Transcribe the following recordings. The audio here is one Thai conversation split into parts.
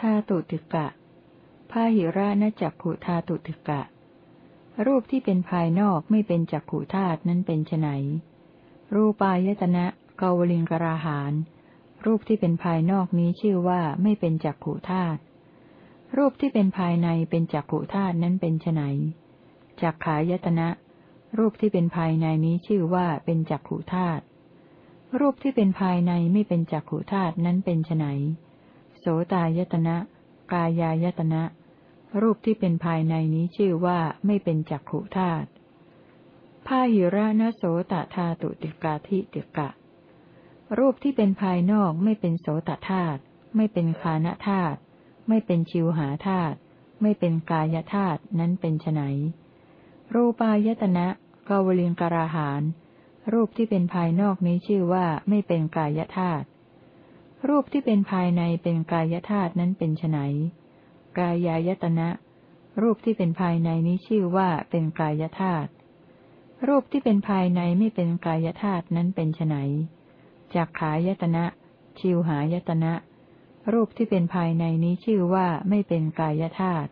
ธาตุติกะพาหิระนจักขุธาตุติกะ รูปที่เป็นภายนอกไม่เป็นจักขุธาตุนั้นเป็นไนรูปายตนะกาวลิงกราหาน รูปที่เป็นภายนอกนี้ชื่อว่าไม่เป็นจักขุธาตุรูปที่เป็นภายในเป็นจักขุธาตุนั้นเป็นไนจักขายตนะ รูปที่เป็นภายในนี้ชื่อว่าเป็นจักขุธาตุรูปที่เป็นภายในไม่เป็นจักขุธาตุนั้นเป็นไน โสตายตนะ กายายตนะ รูปที่เป็นภายในนี้ชื่อว่าไม่เป็นจักขุธาตุพาหิระนโสตธาตุติกาทิติกะ รูปที่เป็นภายนอกไม่เป็นโสตธาตุไม่เป็นคานธาตุไม่เป็นชิวหาธาตุไม่เป็นกายธาตุนั้นเป็นไนรูปายตนะกาวลิงกราหานรูปที่เป็นภายนอกนี้ชื่อว่าไม่เป็นกายธาตุ รูปที่เป็นภายในเป็นกายธาตุนั้นเป็นไนกายายตนะ รูปที่เป็นภายในนี้ชื่อว่าเป็นกายธาตุรูปที่เป็นภายในไม่เป็นกายธาตุนั้นเป็นไนจากขายตนะ ชิวหายตนะ รูปที่เป็นภายในนี้ชื่อว่าไม่เป็นกายธาตุ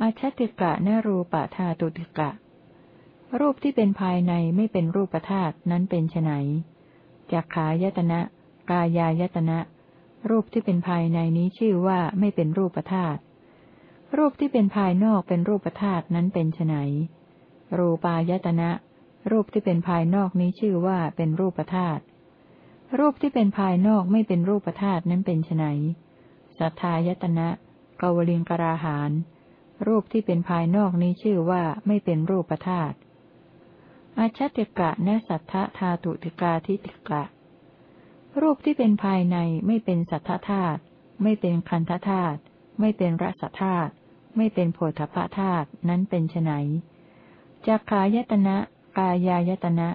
อาชติกะนรูปะธาตุติกะ รูปที่เป็นภายในไม่เป็นรูปธาตุนั้นเป็นไนจากขายตนะ กายายตนะ รูปที่เป็นภายในนี้ชื่อว่าไม่เป็นรูปธาตุรูปที่เป็นภายนอกเป็นรูปธาตุนั้นเป็นไนรูปายตนะ รูปที่เป็นภายนอกนี้ชื่อว่าเป็นรูปธาตุรูปที่เป็นภายนอกไม่เป็นรูปธาตุนั้นเป็นไนสัทธายตนะกวลิงกราหาน รูปที่เป็นภายนอกนี้ชื่อว่าไม่เป็นรูปธาตุอาชติกะนสัทธธาตุติกาทิติกะ รูปที่เป็นภายในไม่เป็นสัทธธาตุไม่เป็นคันธธาตุไม่เป็นรสธาตุไม่เป็นโพธพธาตุนั้นเป็นไนจักขายตนะกายายตนะ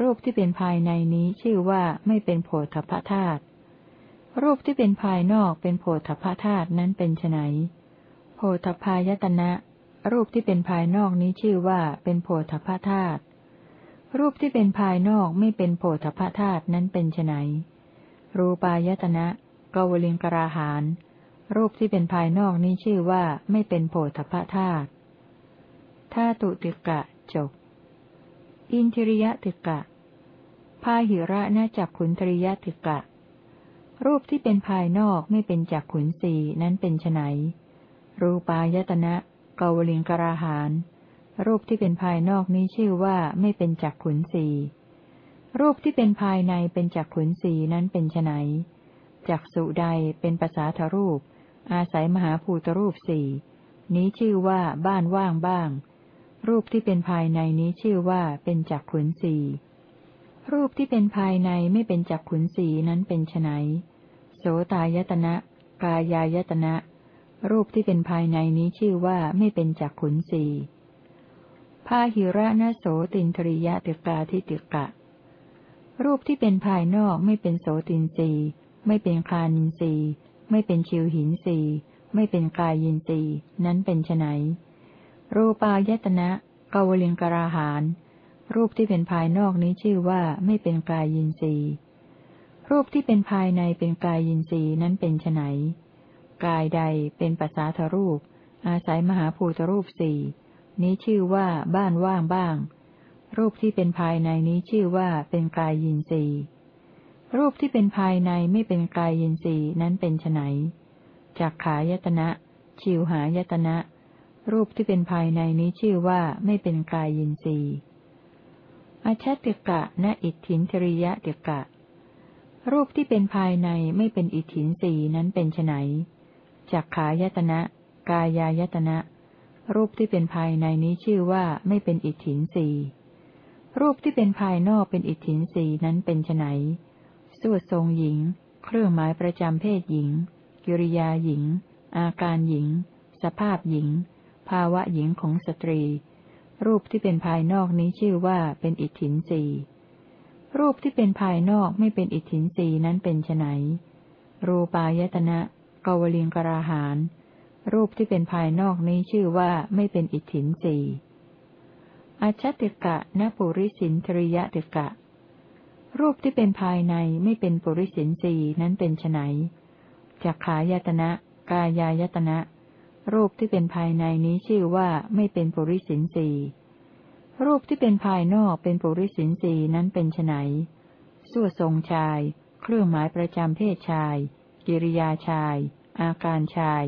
รูปที่เป็นภายในนี้ชื่อว่าไม่เป็นโพธพธาตุรูปที่เป็นภายนอกเป็นโพธพธาตุนั้นเป็นไนโพธพายตนะ รูปที่เป็นภายนอกนี้ชื่อว่าเป็นโพธพธาตุ รูปที่เป็นภายนอกไม่เป็นโพธพธาตุนั้นเป็นไนรูปายตนะกวลิงกราหาน รูปที่เป็นภายนอกนี้ชื่อว่าไม่เป็นโพธพธาตุธาตุติกะจบ อินทริยติกะ พาหิระนจักขุนทริยติกะ รูปที่เป็นภายนอกไม่เป็นจักขุนสีนั้นเป็นไนรูปายตนะกวลิงกราหาน รูปที่เป็นภายนอกนี้ชื่อว่าไม่เป็นจักขุนสีรูปที่เป็นภายในเป็นจักขุนสีนั้นเป็นไนจักสุใดเป็นภาษาทรูป อาศัยมหาภูตรูปสี่นี้ชื่อว่าบ้านว่างบ้าง รูปที่เป็นภายในนี้ชื่อว่าเป็นจักขุนสีรูปที่เป็นภายในไม่เป็นจักขุนสีนั้นเป็นไนโสตายตนะกายายตนะ รูปที่เป็นภายในนี้ชื่อว่าไม่เป็นจักขุนสีาหิระนโสตินทริยติกาทิติกะ รูปที่เป็นภายนอกไม่เป็นโสตินรีไม่เป็นคานินรีไม่เป็นชิวหินรีไม่เป็นกายยินรีนั้นเป็นไนรูปายตนะกาวลิงกราหาน รูปที่เป็นภายนอกนี้ชื่อว่าไม่เป็นกายยินรีรูปที่เป็นภายในเป็นกายยินรีนั้นเป็นไนกายใดเป็นปัสสาทรูป อาศัยมหาภูตรูปสี่ นี้ชื่อว่าบ้านว่างบ้าง รูปที่เป็นภายในนี้ชื่อว่าเป็นกายยินรีรูปที่เป็นภายในไม่เป็นกายยินรีนั้นเป็นไนจากขายตนะชิวหายตนะ รูปที่เป็นภายในนี้ชื่อว่าไม่เป็นกายยินรีอาชติกะณอิทธินทริยะติกะ รูปที่เป็นภายในไม่เป็นอิทธินสีนั้นเป็นไนจากขายตนะ กายายตนะ รูปที่เป็นภายในนี้ชื่อว่าไม่เป็นอิทธินสีรูปที่เป็นภายนอกเป็นอิทธินสีนั้นเป็นไนสวดทรงหญิง เครื่องหมายประจำเพศหญิง กิริยาหญิง อาการหญิง สภาพหญิง ภาวะหญิงของสตรี รูปที่เป็นภายนอกนี้ชื่อว่าเป็นอิทธินสีรูปที่เป็นภายนอกไม่เป็นอิทธินสีนั้นเป็นไนรูปายตนะกวลิงกราหาน รูปที่เป็นภายนอกนี้ชื่อว่าไม่เป็นอิทธินสีอาชติกะนปุริสินทริยติกะ รูปที่เป็นภายในไม่เป็นปุริสินสีนั้นเป็นไนจักขายตนะ กายายตนะ รูปที่เป็นภายในนี้ชื่อว่าไม่เป็นปุริสินสีรูปที่เป็นภายนอกเป็นปุริสินสีนั้นเป็นไนส่วทรงชาย เครื่องหมายประจำเพศชาย กิริยาชาย อาการชาย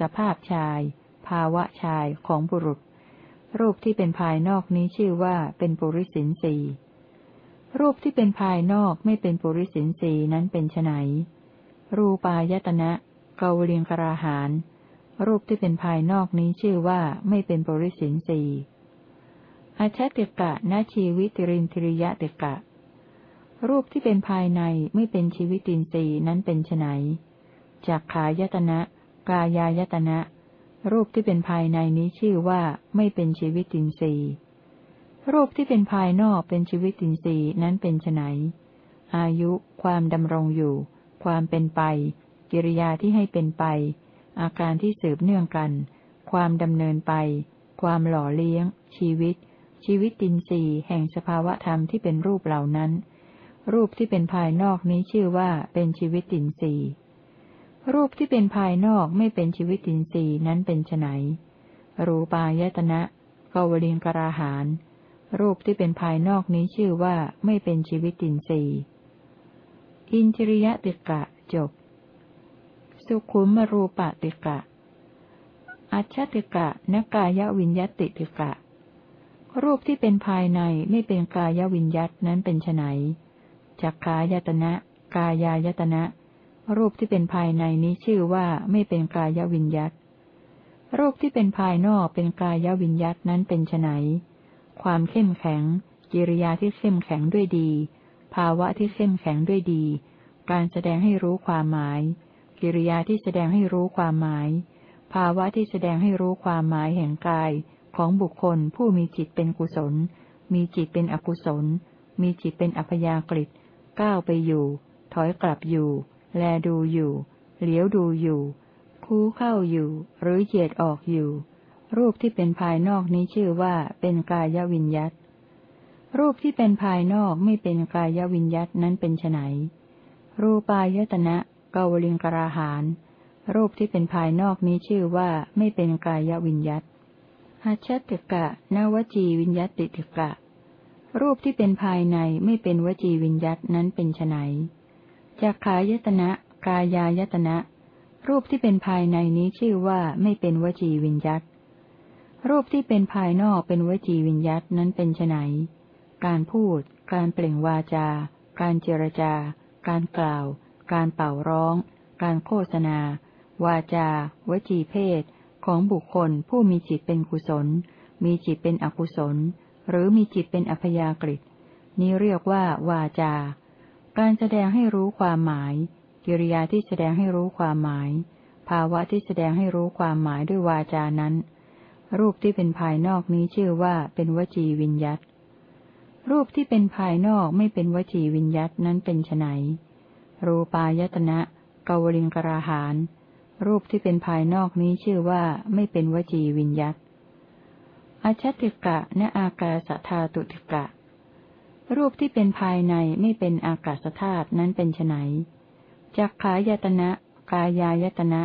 สภาพชาย ภาวะชายของบุรุษ รูปที่เป็นภายนอกนี้ชื่อว่าเป็นปุริสินสีรูปที่เป็นภายนอกไม่เป็นปุริสินสีนั้นเป็นไนรูปายตนะเกาเลียงกราหานรูปที่เป็นภายนอกนี้ชื่อว่าไม่เป็นปุริสินสีอาชติกะนาชีวิติรินทริยะติกะ รูปที่เป็นภายในไม่เป็นชีวิตินทรีย์นั้นเป็นไนจากขายตนะ กายายตนะ รูปที่เป็นภายในนี้ชื่อว่าไม่เป็นชีวิตินทรีย์ รูปที่เป็นภายนอกเป็นชีวิตินทรีย์นั้นเป็นไนอายุ ความดำรงอยู่ ความเป็นไป กิริยาที่ให้เป็นไป อาการที่สืบเนื่องกัน ความดำเนินไป ความหล่อเลี้ยง ชีวิต ชีวิตตินรีแห่งสภาวะธรรมที่เป็นรูปเหล่านั้น รูปที่เป็นภายนอกนี้ชื่อว่าเป็นชีวิตตินรี รูปที่เป็นภายนอกไม่เป็นชีวิตินทรีนั้นเป็นไนรูปายตนะกวลิงกราหาน รูปที่เป็นภายนอกนี้ชื่อว่าไม่เป็นชีวิตินทรีอินทริยติกะจบ สุขุมรูปติกะ อัจฉติกะนกายวิญญติติกะ รูปที่เป็นภายในไม่เป็นกายวิญญัตนั้นเป็นไนจักขายตนะ กายายตนะ รูปที่เป็นภายในนี้ชื่อว่าไม่เป็นกายวิญญัตรูปที่เป็นภายนอกเป็นกายวิญญัตนั้นเป็นไนความเข้มแข็ง กิริยาที่เข้มแข็งด้วยดี ภาวะที่เข้มแข็งด้วยดี การแสดงให้รู้ความหมาย กิริยาที่แสดงให้รู้ความหมาย ภาวะที่แสดงให้รู้ความหมายแห่งกายของบุคคลผู้มีจิตเป็นกุศล มีจิตเป็นอกุศล มีจิตเป็นอัพยากฤิก้าวไปอยู่ ถอยกลับอยู่ แลดูอยู่ เหลียวดูอยู่ คูเข้าอยู่ หรือเหยียดออกอยู่ รูปที่เป็นภายนอกนี้ชื่อว่าเป็นกายวิญยัตรูปที่เป็นภายนอกไม่เป็นกายวิญยัตนั้นเป็นไนรูปายตนะกาวลิงกราหาน รูปที่เป็นภายนอกนี้ชื่อว่าไม่เป็นกายวิญยัตหัชติกะนวจีวิญญาติติกะ รูปที่เป็นภายในไม่เป็นวจีวิญญาตนั้นเป็นไน จากขายตนะ กายายตนะ รูปที่เป็นภายในนี้ชื่อว่าไม่เป็นวจีวิญญาตรูปที่เป็นภายนอกเป็นวจีวิญญาตนั้นเป็นไนการพูด การเปล่งวาจา การเจรจา การกล่าว การเป่าร้อง การโฆษณา วาจา วจีเพศ ของบุคคลผู้มีจิตเป็นกุศล มีจิตเป็นอกุศล หรือมีจิตเป็นอัพยากฤินี้เรียกว่าวาจา การแสดงให้รู้ความหมาย กิริยาที่แสดงให้รู้ความหมาย ภาวะที่แสดงให้รู้ความหมายด้วยวาจานั้น รูปที่เป็นภายนอกนี้ชื่อว่าเป็นวจีวิญยัตรูปที่เป็นภายนอกไม่เป็นวจีวิญยัตนั้นเป็นไนรูปายตนะกวลิงกราหานรูปที่เป็นภายนอกนี้ชื่อว่าไม่เป็นวจีวิญยัตอชติกะนอากาสธาตุติกะ รูปที่เป็นภายในไม่เป็นอากาศธาตุนั้นเป็นไนจักขายตนะ กายายตนะ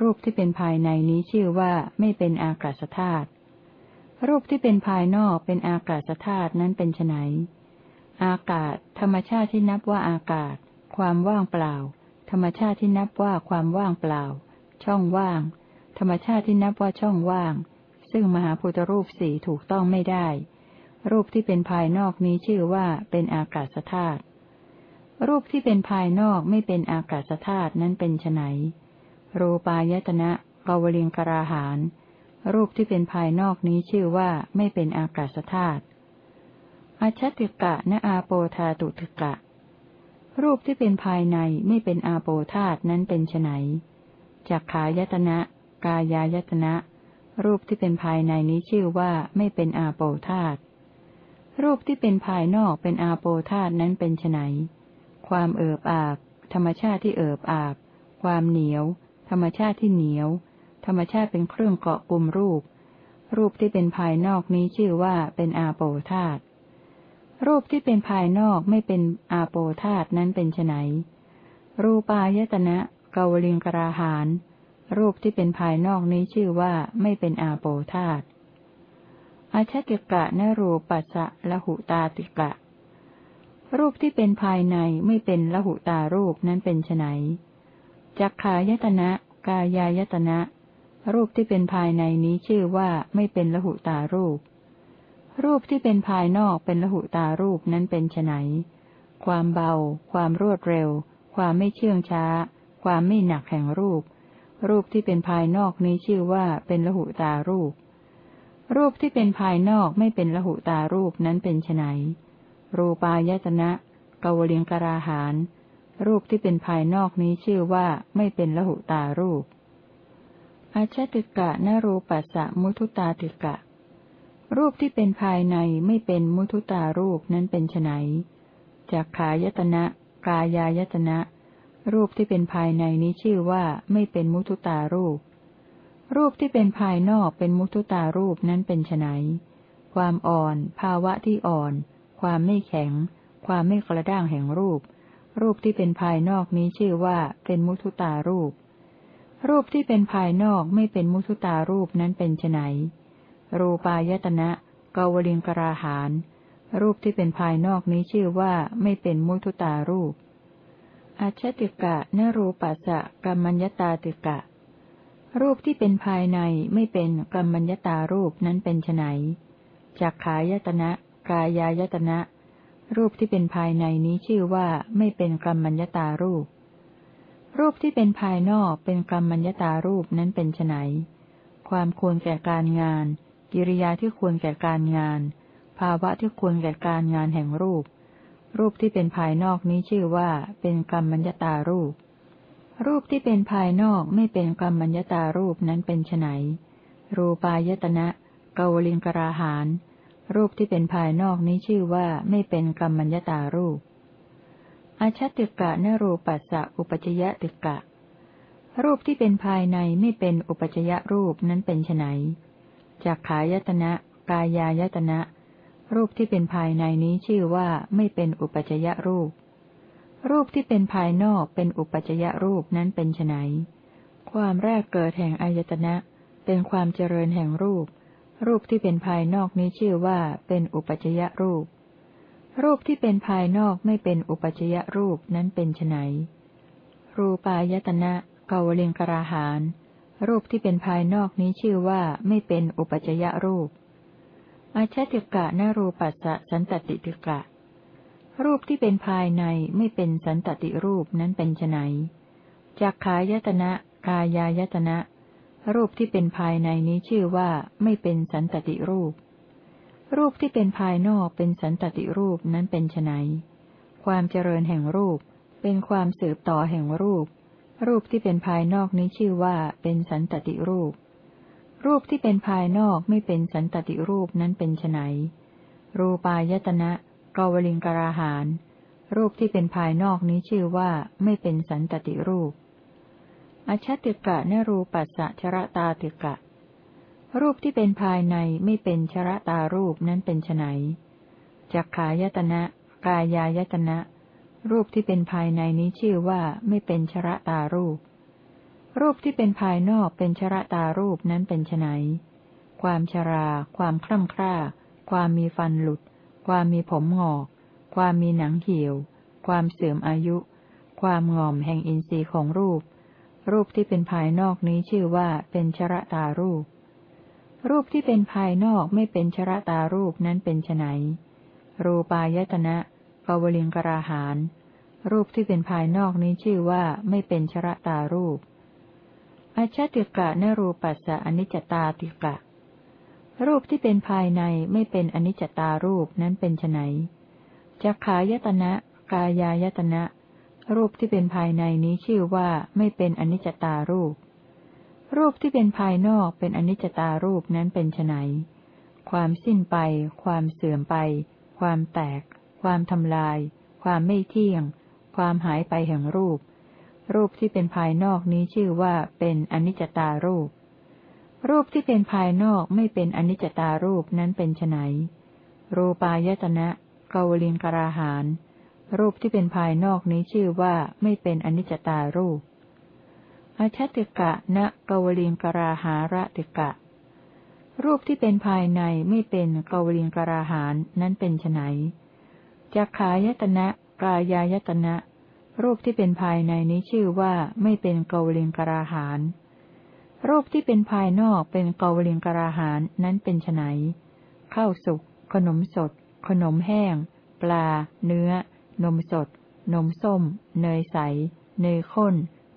รูปที่เป็นภายในนี้ชื่อว่าไม่เป็นอากาศธาตุรูปที่เป็นภายนอกเป็นอากาศธาตุนั้นเป็นไนอากาศ ธรรมชาติที่นับว่าอากาศ ความว่างเปล่า ธรรมชาติที่นับว่าความว่างเปล่า ช่องว่าง ธรรมชาติที่นับว่าช่องว่าง ซึ่งมหาพุทธรูปสี่ถูกต้องไม่ได้ รูปที่เป็นภายนอกนี้ชื่อว่าเป็นอากาศธาตุ รูปที่เป็นภายนอกไม่เป็นอากาศธาตุนั้นเป็นไนรูปายตนะกวลิงกราหาน รูปที่เป็นภายนอกนี้ชื่อว่าไม่เป็นอากาศธาตุอาชติกะนอาโปธาตุติกะ รูปที่เป็นภายในไม่เป็นอาโปธาตุนั้นเป็นไนจากขายตนะ กายายตนะ รูปที่เป็นภายในนี้ชื่อว่าไม่เป็นอาโปธาตุ รูปที่เป็นภายนอกเป็นอาโปธาตนั้นเป็นไนความเอิบอาบ ธรรมชาติที่เอิบอาบ ความเหนียว ธรรมชาติที่เหนียว ธรรมชาติเป็นเครื่องเกาะกลุ่มรูป รูปที่เป็นภายนอกนี้ชื่อว่าเป็นอาโปธาตรูปที่เป็นภายนอกไม่เป็นอาโปธาตนั้นเป็นไนรูปายตนะกาวลิงกราหานรูปที่เป็นภายนอกนี้ชื่อว่าไม่เป็นอาโปธาต อาชติกะนรูปัสสะละหุตาติกะ รูปที่เป็นภายในไม่เป็นละหุตารูปนั้นเป็นไนจักขายตนะ กายายตนะ รูปที่เป็นภายในนี้ชื่อว่าไม่เป็นละหุตารูป รูปที่เป็นภายนอกเป็นละหุตารูปนั้นเป็นไนความเบา ความรวดเร็ว ความไม่เชื่องช้า ความไม่หนักแห่งรูป รูปที่เป็นภายนอกนี้ชื่อว่าเป็นละหุตารูป รูปที่เป็นภายนอกไม่เป็นละหุตารูปนั้นเป็นไนรูปายตนะกวเลิงกราหานรูปที่เป็นภายนอกนี้ชื่อว่าไม่เป็นละหุตารูปอาชติกะนรูปัสสะมุทุตาติกะ รูปที่เป็นภายในไม่เป็นมุทุตารูปนั้นเป็นไนจากขายตนะ กายายตนะ รูปที่เป็นภายในนี้ชื่อว่าไม่เป็นมุทุตารูป รูปที่เป็นภายนอกเป็นมุทุตารูปนั้นเป็นไนความอ่อน ภาวะที่อ่อน ความไม่แข็ง ความไม่กระด้างแห่งรูป รูปที่เป็นภายนอกนี้ชื่อว่าเป็นมุทุตารูป รูปที่เป็นภายนอกไม่เป็นมุทุตารูปนั้นเป็นไนรูปายตนะกาวลิงกราหานรูปที่เป็นภายนอกนี้ชื่อว่าไม่เป็นมุทุตารูป อัจฉติกะนรูปัสสะกัมมัญญตาติกะ รูปที่เป็นภายในไม่เป็นกรรมัญญตารูปนั้นเป็นไนจากขายตนะ กายายตนะ รูปที่เป็นภายในนี้ชื่อว่าไม่เป็นกรรมัญญตารูป รูปที่เป็นภายนอกเป็นกรรมัญญตารูปนั้นเป็นไนความควรแก่การงาน กิริยาที่ควรแก่การงาน ภาวะที่ควรแก่การงานแห่งรูป รูปที่เป็นภายนอกนี้ชื่อว่าเป็นกรรมัญญตารูป รูปที่เป็นภายนอกไม่เป็นกรรมัญญตารูปนั้นเป็นไนรูปายตนะเกวลิงกราหาน รูปที่เป็นภายนอกนี้ชื่อว่าไม่เป็นกรรมัญญตารูป อาชติกะนรูปัสสะอุปจยติกะ รูปที่เป็นภายในไม่เป็นอุปจยรูปนั้นเป็นไนจากขายตนะ กายายตนะ รูปที่เป็นภายในนี้ชื่อว่าไม่เป็นอุปจยรูป รูปที่เป็นภายนอกเป็นอุปัจยรูปนั้นเป็นไนความแรกเกิดแห่งอายตนะ เป็นความเจริญแห่งรูป รูปที่เป็นภายนอกนี้ชื่อว่าเป็นอุปัจยรูป รูปที่เป็นภายนอกไม่เป็นอุปัจยรูปนั้นเป็นไนรูปายตนะกาวลิงกราหาน รูปที่เป็นภายนอกนี้ชื่อว่าไม่เป็นอุปัจยรูปอาชติกะนรูปัสสะสันตติติกะ รูปที่เป็นภายในไม่เป็นสันตติรูปนั้นเป็นไนจากขายตนะกายายตนะ รูปที่เป็นภายในนี้ชื่อว่าไม่เป็นสันตติรูป รูปที่เป็นภายนอกเป็นสันตติรูปนั้นเป็นไนความเจริญแห่งรูป เป็นความสืบต่อแห่งรูป รูปที่เป็นภายนอกนี้ชื่อว่าเป็นสันตติรูป รูปที่เป็นภายนอกไม่เป็นสันตติรูปนั้นเป็นไนรูปายตนะ กาวลิงกราหาน รูปที่เป็นภายนอกนี้ชื่อว่าไม่เป็นสันตติรูป อชติกะนรูปัสสะชระตาติกะ รูปที่เป็นภายในไม่เป็นชระตารูปนั้นเป็นไนจักขายตนะ กายายตนะ รูปที่เป็นภายในนี้ชื่อว่าไม่เป็นชระตารูป รูปที่เป็นภายนอกเป็นชระตารูปนั้นเป็นไนความชรา ความคล่ำคร่า ความมีฟันหลุด ความมีผมหงอก ความมีหนังเหี่ยว ความเสื่อมอายุ ความงอมแห่งอินทรีย์ของรูป รูปที่เป็นภายนอกนี้ชื่อว่าเป็นชรตารูป รูปที่เป็นภายนอกไม่เป็นชรตารูปนั้นเป็นไนรูปายตนะกวลิงกราหาน รูปที่เป็นภายนอกนี้ชื่อว่าไม่เป็นชรตารูปอาชติกะนรูปัสสะอนิจจตาติกะ รูปที่เป็นภายในไม่เป็นอนิจจตารูปนั้นเป็นไนจักขายตนะ กายายตนะ รูปที่เป็นภายในนี้ชื่อว่าไม่เป็นอนิจจตารูป รูปที่เป็นภายนอกเป็นอนิจจตารูปนั้นเป็นไนความสิ้นไป ความเสื่อมไป ความแตก ความทำลาย ความไม่เที่ยง ความหายไปแห่งรูป รูปที่เป็นภายนอกนี้ชื่อว่าเป็นอนิจจตารูป รูปที่เป็นภายนอกไม่เป็นอนิจจตารูปนั้นเป็นไนรูปายตนะกาวลิงกราหานรูปที่เป็นภายนอกนี้ชื่อว่าไม่เป็นอนิจจตารูปอชติกะณกวลิงกราหาระติกะ รูปที่เป็นภายในไม่เป็นกวลิงกราหานนั้นเป็นไนจักขายตนะกายายตนะรูปที่เป็นภายในนี้ชื่อว่าไม่เป็นกวลิงกราหาน รูปที่เป็นภายนอกเป็นกวลิงกราหานนั้นเป็นไนข้าวสุก ขนมสด ขนมแห้ง ปลา เนื้อ นมสด นมส้ม เนยใส เนยข้น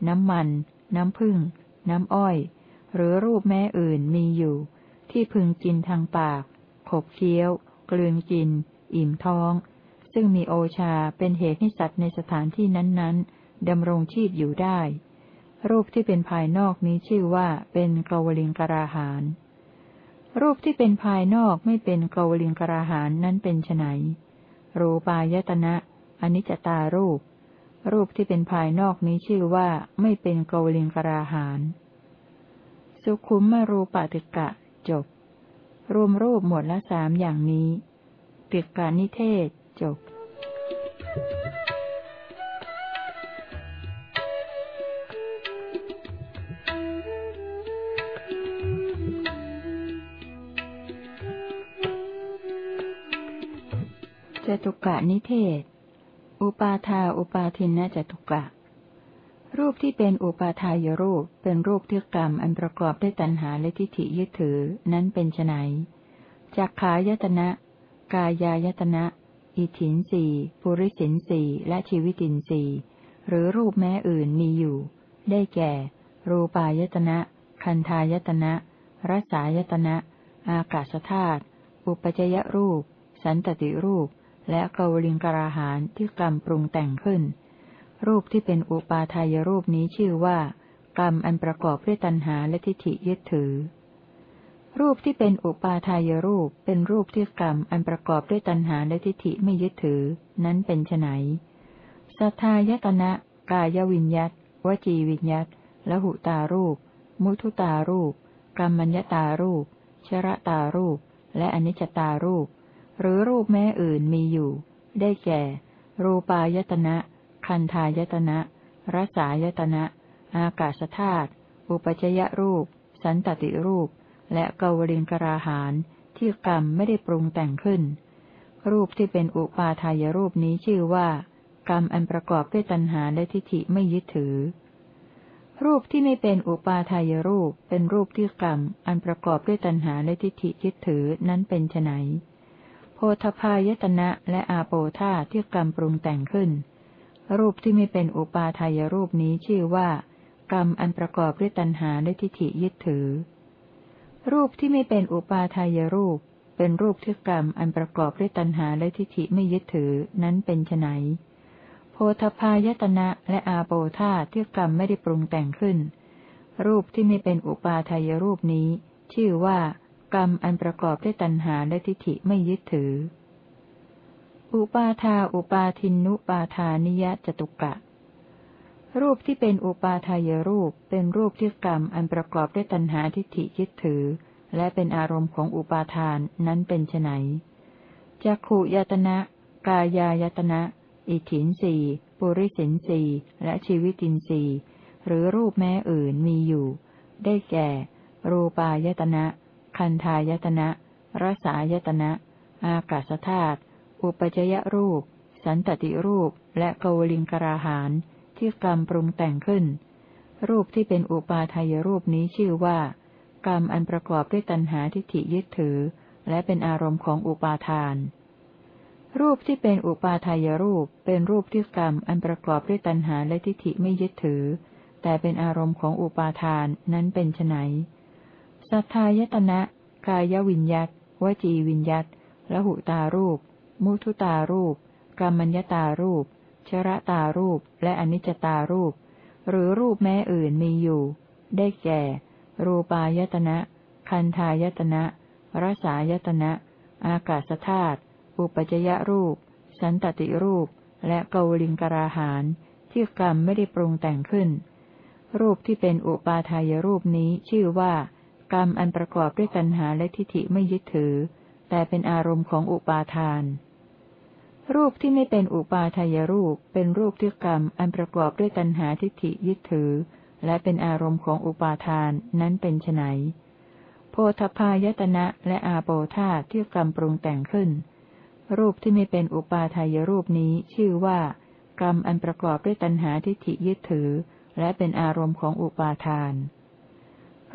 น้ำมัน น้ำผึ้ง น้ำอ้อย หรือรูปแม่อื่นมีอยู่ ที่พึงกินทางปาก ขบเคี้ยว กลืนกิน อิ่มท้อง ซึ่งมีโอชาเป็นเหตุให้สัตว์ในสถานที่นั้นๆดำรงชีพอยู่ได้ รูปที่เป็นภายนอกนี้ชื่อว่าเป็นกวลิงกราหานรูปที่เป็นภายนอกไม่เป็นกวลิงกราหานนั้นเป็นไนรูปายตนะอนิจจตารูป รูปที่เป็นภายนอกนี้ชื่อว่าไม่เป็นกวลิงกราหานสุขุมมารูปติกะจบ รวมรูปหมดละสามอย่างนี้ ติกานิเทศจบ ตุกะนิเทศ อุปาทาอุปาทินจตุกะ รูปที่เป็นอุปาทายรูปเป็นรูปที่กรรมอันประกอบด้วยตัณหาและทิฏฐิยึดถือนั้นเป็นไนจักขายตนะ กายายตนะ อิทินสีปุริสินสีและชีวิตินสีหรือรูปแม้อื่นมีอยู่ ได้แก่ รูปายตนะ คันทายตนะรสายตนะ อากาศธาตุอุปจยรูป สันตติรูป และกวลิงกราหานที่กรรมปรุงแต่งขึ้น รูปที่เป็นอุปาทายรูปนี้ชื่อว่า กรรมอันประกอบด้วยตัณหาและทิฏฐิยึดถือ รูปที่เป็นอุปาทายรูปเป็นรูปที่กรรมอันประกอบด้วยตัณหาและทิฏฐิไม่ยึดถือ นั้นเป็นไนสัทธายตนะ กายวิญญัตวจีวิญญัตละหุตารูป มุทุตารูป กรรมัญญตารูป ชระตารูป และอนิจจตารูป หรือรูปแม้อื่นมีอยู่ ได้แก่ รูปายตนะ คันทายตนะ รสายตนะ อากาศธาตุ อุปจยรูป สันตติรูป และเกวลิงกราหานที่กรรมไม่ได้ปรุงแต่งขึ้น รูปที่เป็นอุปาทายรูปนี้ชื่อว่า กรรมอันประกอบด้วยตัณหาและทิฏฐิไม่ยึดถือ รูปที่ไม่เป็นอุปาทายรูปเป็นรูปที่กรรมอันประกอบด้วยตัณหาและทิฏฐิยึดถือนั้นเป็นไน โพธพายตนะและอาโปธาที่กรรมปรุงแต่งขึ้น รูปที่ไม่เป็นอุปาทายรูปนี้ชื่อว่า กรรมอันประกอบด้วยตัณหาและทิฏฐิยึดถือ รูปที่ไม่เป็นอุปาทายรูป เป็นรูปที่กรรมอันประกอบด้วยตัณหาและทิฏฐิไม่ยึดถือนั้นเป็นไนโพธพายตนะและอาโปธาที่กรรมไม่ได้ปรุงแต่งขึ้น รูปที่ไม่เป็นอุปาทายรูปนี้ ชื่อว่า กรรมอันประกอบด้วยตัณหาและทิฏฐิไม่ยึดถือ อุปาทาอุปาทินุปาทานิยจตุกะ รูปที่เป็นอุปาทายรูปเป็นรูปที่กรรมอันประกอบด้วยตัณหาทิฏฐิยึดถือ และเป็นอารมณ์ของอุปาทานนั้นเป็นไนจักขุยตนะ กายายตนะ อิถินสีปุริสินสีและชีวิตินสีหรือรูปแม้อื่นมีอยู่ ได้แก่ รูปายตนะ คันทายตนะรสายตนะ อากาศธาตุ อุปจยรูป สันตติรูป และกวลิงกราหานที่กรรมปรุงแต่งขึ้น รูปที่เป็นอุปาทายรูปนี้ชื่อว่า กรรมอันประกอบด้วยตัณหาทิฏฐิยึดถือ และเป็นอารมณ์ของอุปาทาน รูปที่เป็นอุปาทายรูป เป็นรูปที่กรรมอันประกอบด้วยตัณหาและทิฏฐิไม่ยึดถือ แต่เป็นอารมณ์ของอุปาทานนั้นเป็นไน สัทธายตนะ กายวิญญัตวจีวิญญัตละหุตารูป มุทุตารูปกรรมัญญตารูป ชระตารูป และอนิจจตารูป หรือรูปแม้อื่นมีอยู่ ได้แก่ รูปายตนะ คันทายตนะรสายตนะ อากาศธาตุ อุปจยรูป สันตติรูป และเกวลิงกราหาน ที่กรรมไม่ได้ปรุงแต่งขึ้น รูปที่เป็นอุปาทายรูปนี้ชื่อว่า กรรมอันประกอบด้วยตัณหาและทิฏฐิไม่ยึดถือ แต่เป็นอารมณ์ของอุปาทาน รูปที่ไม่เป็นอุปาทายรูป เป็นรูปที่กรรมอันประกอบด้วยตัณหาทิฏฐิยึดถือ และเป็นอารมณ์ของอุปาทานนั้นเป็นไนโพธพายตนะและอาโปธาที่กรรมปรุงแต่งขึ้น รูปที่ไม่เป็นอุปาทายรูปนี้ชื่อว่า กรรมอันประกอบด้วยตัณหาทิฏฐิยึดถือ และเป็นอารมณ์ของอุปาทาน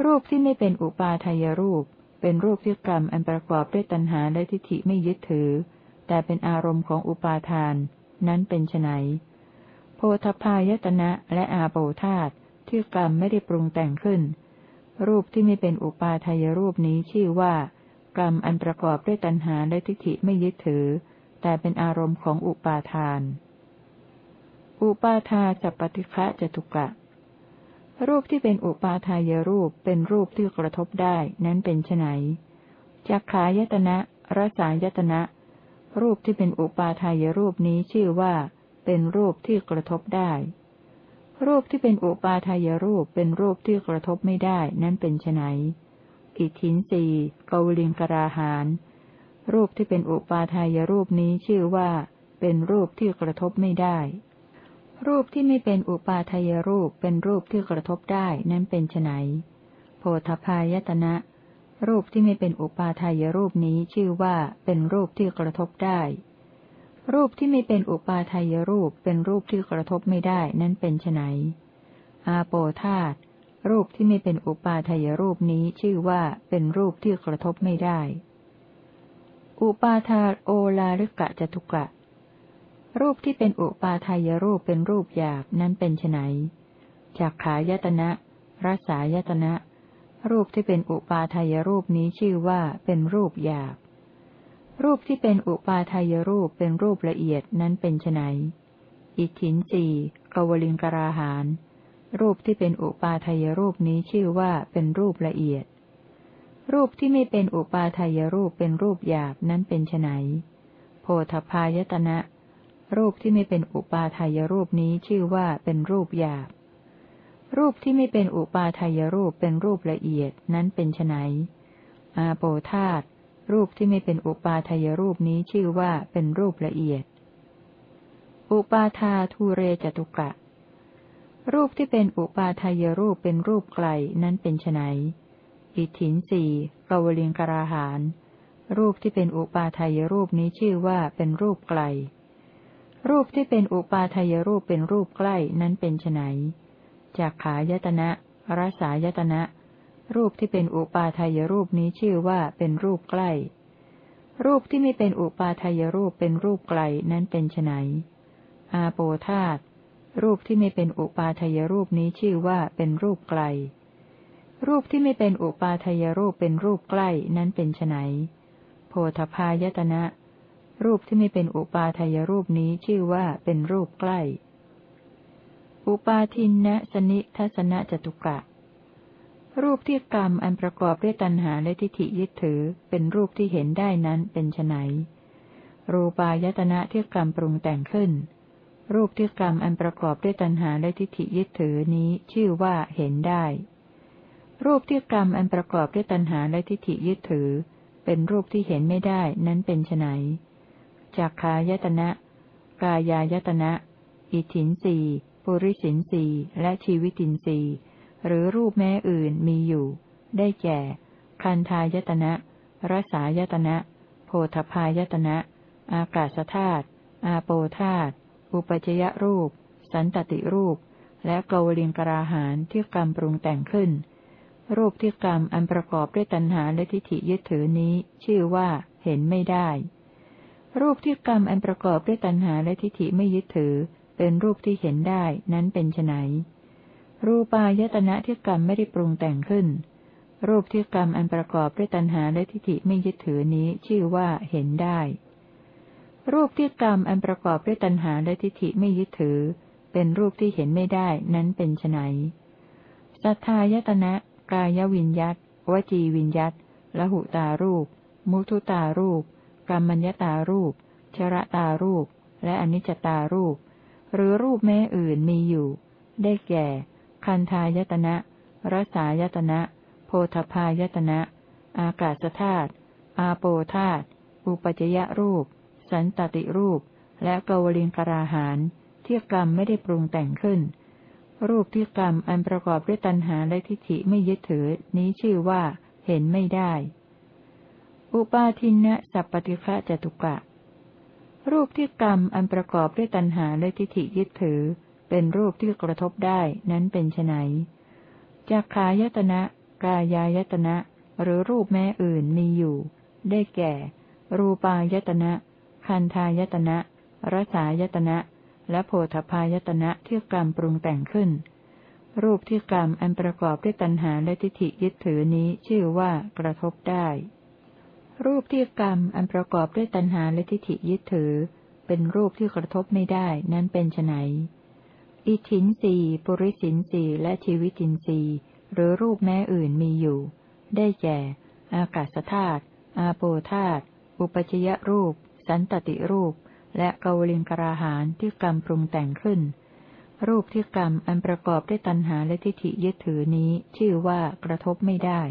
รูปที่ไม่เป็นอุปาทายรูป เป็นรูปที่กรรมอันประกอบด้วยตัณหาและทิฏฐิไม่ยึดถือ แต่เป็นอารมณ์ของอุปาทาน นั้นเป็นไนโพธพายตนะและอาโปธาตที่กรรมไม่ได้ปรุงแต่งขึ้น รูปที่ไม่เป็นอุปาทายรูปนี้ชื่อว่า กรรมอันประกอบด้วยตัณหาและทิฏฐิไม่ยึดถือ แต่เป็นอารมณ์ของอุปาทาน อุปาทาจัปฏิฆะจตุกะ รูปที่เป็นอุปาทายรูปเป็นรูปที่กระทบได้นั้นเป็นไนจักขายตนะรสายตนะ รูปที่เป็นอุปาทายรูปนี้ชื่อว่า เป็นรูปที่กระทบได้ รูปที่เป็นอุปาทายรูปเป็นรูปที่กระทบไม่ได้นั้นเป็นไนอิทินสีกวลิงกราหาน รูปที่เป็นอุปาทายรูปนี้ชื่อว่า เป็นรูปที่กระทบไม่ได้ รูปที่ไม่เป็นอุปาทายรูปเป็นรูปที่กระทบได้นั้นเป็นไนโพธพายตนะ รูปที่ไม่เป็นอุปาทายรูปนี้ชื่อว่าเป็นรูปที่กระทบได้ รูปที่ไม่เป็นอุปาทายรูปเป็นรูปที่กระทบไม่ได้นั้นเป็นไนอาโปธาตรูปที่ไม่เป็นอุปาทายรูปนี้ชื่อว่าเป็นรูปที่กระทบไม่ได้ อุปาทาโอลาลึกะจตุกะ รูปที่เป็นอุปาทายรูปเป็นรูปหยาบนั้นเป็นไนจากขายตนะรสายตนะ รูปที่เป็นอุปาทายรูปนี้ชื่อว่าเป็นรูปหยาบ รูปที่เป็นอุปาทายรูปเป็นรูปละเอียดนั้นเป็นไนอิทินสีกวลิงกราหาน รูปที่เป็นอุปาทายรูปนี้ชื่อว่าเป็นรูปละเอียด รูปที่ไม่เป็นอุปาทายรูปเป็นรูปหยาบนั้นเป็นไนโพธพายตนะ รูปที่ไม่เป็นอุปาทายรูปนี้ชื่อว่าเป็นรูปหยาบ รูปที่ไม่เป็นอุปาทายรูปเป็นรูปละเอียดนั้นเป็นไนอาโปธาตรูปที่ไม่เป็นอุปาทายรูปนี้ชื่อว่าเป็นรูปละเอียด อุปาทาทูเรจตุกะ รูปที่เป็นอุปาทายรูปเป็นรูปไกลนั้นเป็นไนอิถินสีกวลิงกราหานรูปที่เป็นอุปาทายรูปนี้ชื่อว่าเป็นรูปไกล รูปที่เป็นอุปาทายรูปเป็นรูปใกล้นั้นเป็นไนจากขายตนะรสายตนะ รูปที่เป็นอุปาทายรูปนี้ชื่อว่าเป็นรูปใกล้ รูปที่ไม่เป็นอุปาทายรูปเป็นรูปไกลนั้นเป็นไนอาโปธาตรูปที่ไม่เป็นอุปาทายรูปนี้ชื่อว่าเป็นรูปไกล รูปที่ไม่เป็นอุปาทายรูปเป็นรูปใกล้นั้นเป็นไนโพธพายตนะ รูปที่ไม่เป็นอุปาทายรูปนี้ชื่อว่าเป็นรูปใกล้ อุปาทินนะสนิทัศนจตุกะ รูปที่กรรมอันประกอบด้วยตัณหาและทิฏฐิยึดถือ เป็นรูปที่เห็นได้นั้นเป็นไนรูปายตนะที่กรรมปรุงแต่งขึ้น รูปที่กรรมอันประกอบด้วยตัณหาและทิฏฐิยึดถือนี้ชื่อว่าเห็นได้ รูปที่กรรมอันประกอบด้วยตัณหาและทิฏฐิยึดถือ เป็นรูปที่เห็นไม่ได้นั้นเป็นไน จากขายตนะ กายายตนะ อิทินสีปุริสินสีและชีวิตินสีหรือรูปแม้อื่นมีอยู่ ได้แก่ คันทายตนะ รสายตนะ โพธพายตนะ อากาศธาตุ อาโปธาตุ อุปจยรูป สันตติรูป และโกลิงกราหานที่กรรมปรุงแต่งขึ้น รูปที่กรรมอันประกอบด้วยตัณหาและทิฏฐิยึดถือนี้ ชื่อว่าเห็นไม่ได้ รูปที่กรรมอันประกอบด้วยตัณหาและทิฏฐิไม่ยึดถือ เป็นรูปที่เห็นได้นั้นเป็นไนรูปายตนะที่กรรมไม่ได้ปรุงแต่งขึ้น รูปที่กรรมอันประกอบด้วยตัณหาและทิฏฐิไม่ยึดถือนี้ชื่อว่าเห็นได้ รูปที่กรรมอันประกอบด้วยตัณหาและทิฏฐิไม่ยึดถือ เป็นรูปที่เห็นไม่ได้นั้นเป็นไนสัทธายตนะ กายวิญยัตวจีวิญยัตละหุตารูป มุทุตารูป กรรมัญญตารูป ชรตารูป และอนิจจตารูป หรือรูปแม่อื่นมีอยู่ ได้แก่ คันทายตนะรสายตนะ โพธพายตนะ อากาศธาตุอาโปธาตุอุปจยรูป สันตติรูป และกวลิงกราหานที่กรรมไม่ได้ปรุงแต่งขึ้น รูปที่กรรมอันประกอบด้วยตัณหาและทิฏฐิไม่ยึดถือ นี้ชื่อว่า เห็นไม่ได้ อุปาทินะสัพปติฆะจตุกะ รูปที่กรรมอันประกอบด้วยตัณหาและทิฏฐิยึดถือ เป็นรูปที่กระทบได้นั้นเป็นไนจากขายตนะ กายายตนะ หรือรูปแม้อื่นมีอยู่ ได้แก่ รูปายตนะ คันทายตนะรสายตนะ และโพธพายตนะที่กรรมปรุงแต่งขึ้น รูปที่กรรมอันประกอบด้วยตัณหาและทิฏฐิยึดถือนี้ชื่อว่ากระทบได้ รูปที่กรรมอันประกอบด้วยตัณหาและทิฏฐิยึดถือ เป็นรูปที่กระทบไม่ได้นั้นเป็นไนอิทินสีปุริสินสีและชีวิตินสีหรือรูปแม้อื่นมีอยู่ ได้แก่ อากาศธาตุอาโปธาตุอุปจยรูป สันตติรูป และกวลิงกราหานที่กรรมปรุงแต่งขึ้น รูปที่กรรมอันประกอบด้วยตัณหาและทิฏฐิยึดถือนี้ชื่อว่ากระทบไม่ได้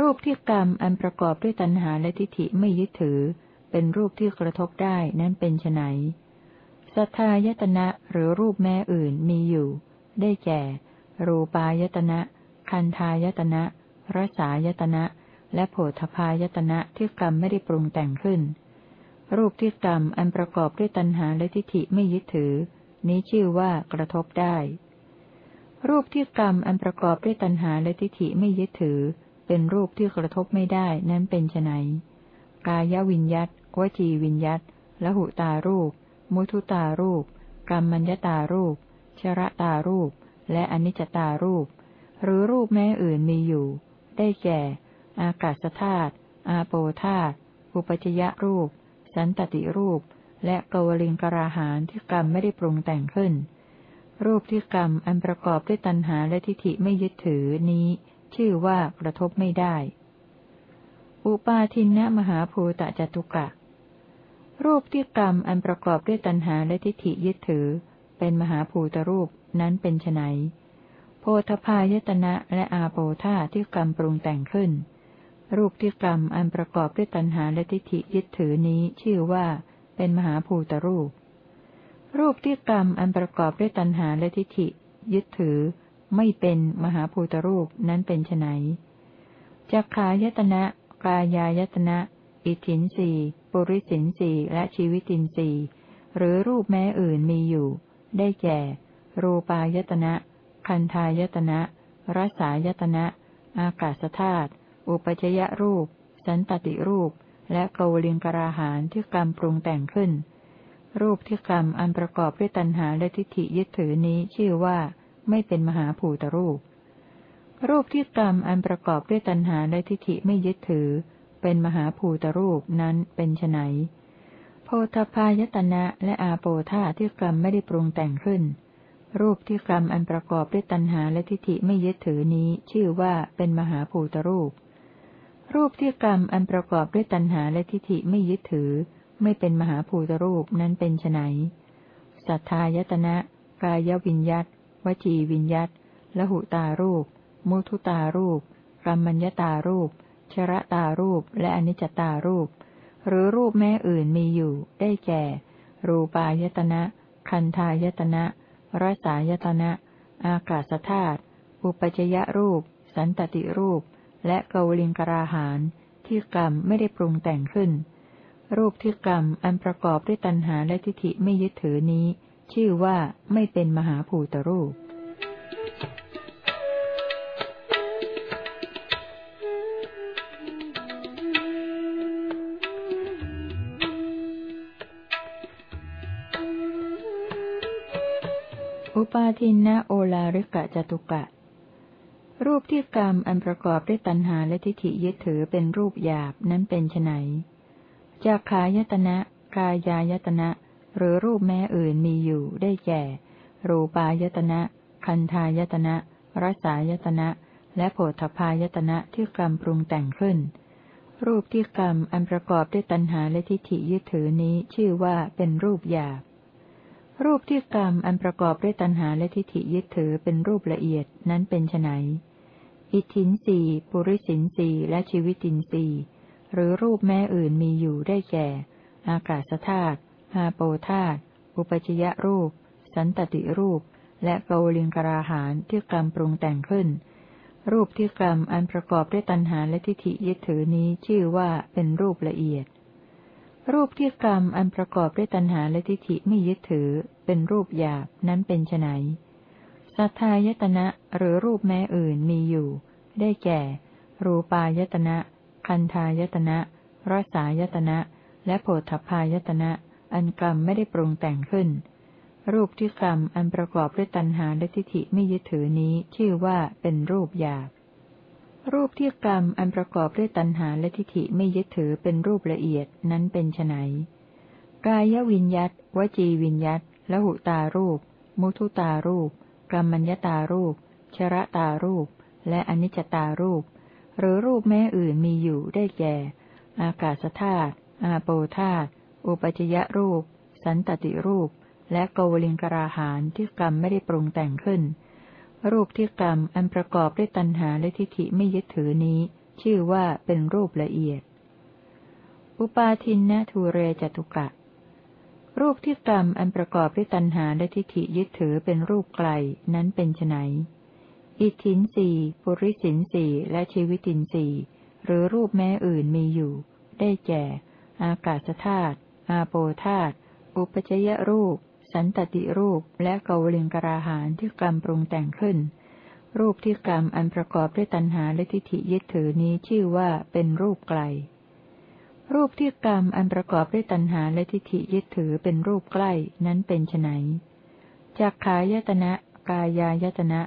รูปที่กรรมอันประกอบด้วยตัณหาและทิฏฐิไม่ยึดถือ เป็นรูปที่กระทบได้นั้นเป็นไนสัทธายตนะหรือรูปแม่อื่นมีอยู่ ได้แก่ รูปายตนะ คันทายตนะรสายตนะ และโผฏพายตนะที่กรรมไม่ได้ปรุงแต่งขึ้น รูปที่กรรมอันประกอบด้วยตัณหาและทิฏฐิไม่ยึดถือ นี้ชื่อว่ากระทบได้ รูปที่กรรมอันประกอบด้วยตัณหาและทิฏฐิไม่ยึดถือ เป็นรูปที่กระทบไม่ได้นั้นเป็นไนกายวิญยัตวจีวิญยัตละหุตารูป มุทุตารูป กรรมัญญตารูป ชระตารูป และอนิจจตารูป หรือรูปแม้อื่นมีอยู่ ได้แก่ อากาศธาตุ อาโปธาตุ อุปจยรูป สันตติรูป และกวลิงกราหานที่กรรมไม่ได้ปรุงแต่งขึ้น รูปที่กรรมอันประกอบด้วยตัณหาและทิฏฐิไม่ยึดถือนี้ ชื่อว่ากระทบไม่ได้ อุปาทินะมหาภูตะจตุกะ รูปที่กรรมอันประกอบด้วยตัณหาและทิฏฐิยึดถือ เป็นมหาภูตรูปนั้นเป็นไนโพธพายตนะและอาโปธาที่กรรมปรุงแต่งขึ้น รูปที่กรรมอันประกอบด้วยตัณหาและทิฏฐิยึดถือนี้ชื่อว่าเป็นมหาภูตรูป รูปที่กรรมอันประกอบด้วยตัณหาและทิฏฐิยึดถือ ไม่เป็นมหาภูตรูปนั้นเป็นไนจักขายตนะ กายายตนะ อิทินสีปุริสินสีและชีวิตินสีหรือรูปแม้อื่นมีอยู่ ได้แก่ รูปายตนะ คันทายตนะรสายตนะ อากาศธาตุอุปจยรูป สันตติรูป และโกวลิงกราหานที่กรรมปรุงแต่งขึ้น รูปที่กรรมอันประกอบด้วยตัณหาและทิฏฐิยึดถือนี้ชื่อว่า ไม่เป็นมหาภูตรูป รูปที่กรรมอันประกอบด้วยตัณหาและทิฏฐิไม่ยึดถือ เป็นมหาภูตรูปนั้นเป็นไนโพธพายตนะและอาโปธาที่กรรมไม่ได้ปรุงแต่งขึ้น รูปที่กรรมอันประกอบด้วยตัณหาและทิฏฐิไม่ยึดถือนี้ชื่อว่าเป็นมหาภูตรูป รูปที่กรรมอันประกอบด้วยตัณหาและทิฏฐิไม่ยึดถือ ไม่เป็นมหาภูตรูปนั้นเป็นไนสัทธายตนะ กายวิญยัต วจีวิญยัตละหุตารูป มุทุตารูปกรรมัญญตารูป ชระตารูป และอนิจจตารูป หรือรูปแม่อื่นมีอยู่ ได้แก่ รูปายตนะ คันทายตนะรสายตนะ อากาศธาตุอุปจยรูป สันตติรูป และเกวลิงกราหานที่กรรมไม่ได้ปรุงแต่งขึ้น รูปที่กรรมอันประกอบด้วยตัณหาและทิฏฐิไม่ยึดถือนี้ ชื่อว่าไม่เป็นมหาภูตรูป อุปาทินนะโอลาริกะจตุกะ รูปที่กรรมอันประกอบด้วยตัณหาและทิฏฐิยึดถือเป็นรูปหยาบนั้นเป็นไนจากขายตนะกายายตนะ หรือรูปแม้อื่นมีอยู่ได้แก่ รูปายตนะ คันทายตนะ รสายตนะ และโผฏฐพายตนะที่กรรมปรุงแต่งขึ้น รูปที่กรรมอันประกอบด้วยตัณหาและทิฏฐิยึดถือนี้ชื่อว่าเป็นรูปหยาบ รูปที่กรรมอันประกอบด้วยตัณหาและทิฏฐิยึดถือเป็นรูปละเอียดนั้นเป็นไนอิทินสีปุริสินสีและชีวิตินสีหรือรูปแม่อื่นมีอยู่ได้แก่ อากาศธาตุ อาโปธาตุอุปจยรูป สันตติรูป และโกลิงกราหานที่กรรมปรุงแต่งขึ้น รูปที่กรรมอันประกอบด้วยตัณหาและทิฏฐิยึดถือนี้ชื่อว่าเป็นรูปละเอียด รูปที่กรรมอันประกอบด้วยตัณหาและทิฏฐิไม่ยึดถือ เป็นรูปหยาบนั้นเป็นไนสัทธายตนะหรือรูปแม้อื่นมีอยู่ ได้แก่ รูปายตนะ คันธายตนะรสายตนะ และโผฏฐพายตนะ อันกรรมไม่ได้ปรุงแต่งขึ้น รูปที่กรรมอันประกอบด้วยตัณหาและทิฏฐิไม่ยึดถือนี้ชื่อว่าเป็นรูปหยาบ รูปที่กรรมอันประกอบด้วยตัณหาและทิฏฐิไม่ยึดถือเป็นรูปละเอียดนั้นเป็นไนกายวิญยัตวจีวิญยัตละหุตารูป มุทุตารูปกรรมัญญตารูป ชระตารูป และอนิจจตารูป หรือรูปแม้อื่นมีอยู่ได้แก่ อากาศธาตุอาโปธาตุ อุปจยรูป สันตติรูป และโกวลิงกราหานที่กรรมไม่ได้ปรุงแต่งขึ้น รูปที่กรรมอันประกอบด้วยตัณหาและทิฏฐิไม่ยึดถือนี้ ชื่อว่าเป็นรูปละเอียด อุปาทินนทุเรจตุกะ รูปที่กรรมอันประกอบด้วยตัณหาและทิฏฐิยึดถือเป็นรูปไกลนั้นเป็นไนอิทินสีปุริสินสีและชีวิตินสีหรือรูปแม้อื่นมีอยู่ ได้แก่ อากาศธาตุ อาโปธาตอุปจยรูป สันตติรูป และเกวลิงกราหานที่กรรมปรุงแต่งขึ้น รูปที่กรรมอันประกอบด้วยตัณหาและทิฏฐิยึดถือนี้ชื่อว่าเป็นรูปไกล รูปที่กรรมอันประกอบด้วยตัณหาและทิฏฐิยึดถือเป็นรูปใกล้นั้นเป็นไนจากขายตนะ กายายตนะ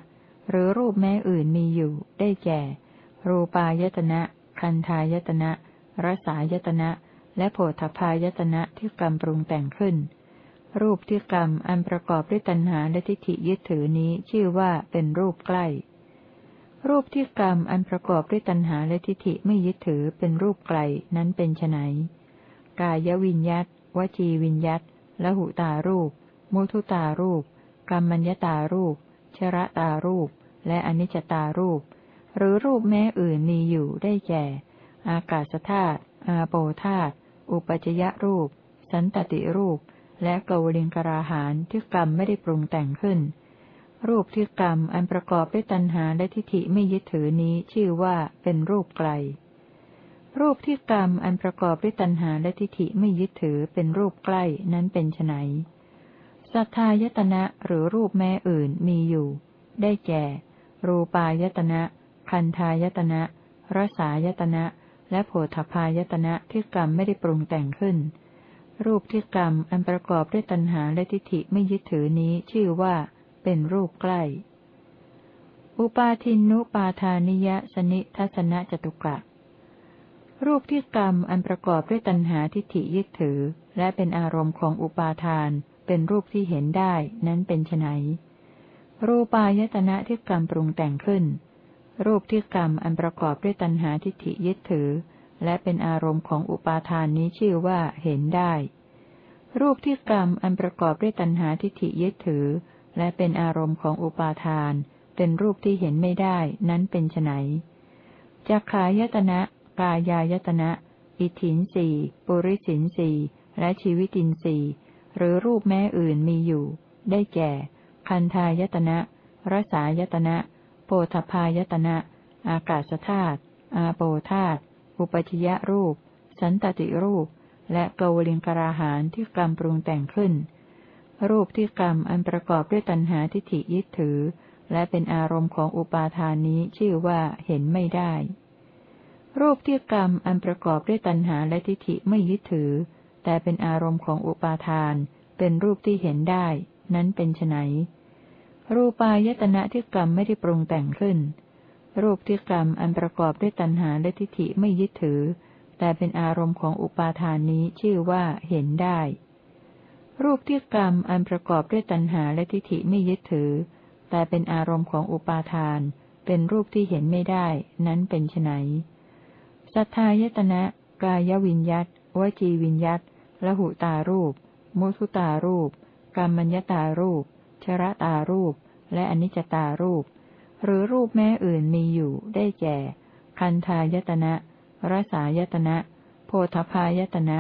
หรือรูปแม้อื่นมีอยู่ ได้แก่ รูปายตนะ คันทายตนะ รสายตนะ และโผฏฐายตนะที่กรรมปรุงแต่งขึ้น รูปที่กรรมอันประกอบด้วยตัณหาและทิฏฐิยึดถือนี้ชื่อว่าเป็นรูปใกล้ รูปที่กรรมอันประกอบด้วยตัณหาและทิฏฐิไม่ยึดถือเป็นรูปไกลนั้นเป็นไนกายวิญยัตวจีวิญยัตละหุตารูป มุทุตารูป กรรมัญญตารูป ชระตารูป และอนิจจตารูป หรือรูปแม้อื่นมีอยู่ได้แก่ อากาศธาตุอาโปธาตุ อุปจยรูป สันตติรูป และกวลิงกราหานที่กรรมไม่ได้ปรุงแต่งขึ้น รูปที่กรรมอันประกอบด้วยตัณหาและทิฏฐิไม่ยึดถือนี้ชื่อว่าเป็นรูปไกล รูปที่กรรมอันประกอบด้วยตัณหาและทิฏฐิไม่ยึดถือเป็นรูปใกล้นั้นเป็นไนสัทธายตนะหรือรูปแม่อื่นมีอยู่ ได้แก่ รูปายตนะ คันทายตนะรสายตนะ และโผฏฐพายตนะที่กรรมไม่ได้ปรุงแต่งขึ้น รูปที่กรรมอันประกอบด้วยตัณหาและทิฏฐิไม่ยึดถือนี้ชื่อว่า เป็นรูปใกล้ อุปาทินุปาทานิยสนิทัศนจตุกะ รูปที่กรรมอันประกอบด้วยตัณหาทิฏฐิยึดถือ และเป็นอารมณ์ของอุปาทาน เป็นรูปที่เห็นได้ นั้นเป็นไนรูปายตนะที่กรรมปรุงแต่งขึ้น รูปที่กรรมอันประกอบด้วยตัณหาทิฏฐิยึดถือ และเป็นอารมณ์ของอุปาทานนี้ชื่อว่าเห็นได้ รูปที่กรรมอันประกอบด้วยตัณหาทิฏฐิยึดถือ และเป็นอารมณ์ของอุปาทาน เป็นรูปที่เห็นไม่ได้นั้นเป็นไนจักขายตนะ กายายตนะ อิทินสีปุริสินสีและชีวิตินสีหรือรูปแม้อื่นมีอยู่ ได้แก่ คันทายตนะรสายตนะ ปธพายตนะ อากาศธาตุ อาโปธาตุ อุปจยรูป สันตติรูป และกวลิงกราหานที่กรรมปรุงแต่งขึ้น รูปที่กรรมอันประกอบด้วยตัณหาทิฏฐิยึดถือ และเป็นอารมณ์ของอุปาทานนี้ชื่อว่าเห็นไม่ได้ รูปที่กรรมอันประกอบด้วยตัณหาและทิฏฐิไม่ยึดถือ แต่เป็นอารมณ์ของอุปาทาน เป็นรูปที่เห็นได้ นั้นเป็นไน รูปายตนะที่กรรมไม่ได้ปรุงแต่งขึ้น รูปที่กรรมอันประกอบด้วยตัณหาและทิฏฐิไม่ยึดถือ แต่เป็นอารมณ์ของอุปาทานนี้ชื่อว่าเห็นได้ รูปที่กรรมอันประกอบด้วยตัณหาและทิฏฐิไม่ยึดถือ แต่เป็นอารมณ์ของอุปาทาน เป็นรูปที่เห็นไม่ได้ นั้นเป็นไนสัทธายตนะ กายวิญยัตวจีวิญยัตละหุตารูป มุทุตารูป กรรมัญญตารูป ชระตารูป และอนิจจตารูป หรือรูปแม้อื่นมีอยู่ได้แก่ คันทายตนะรสายตนะ โพธพายตนะ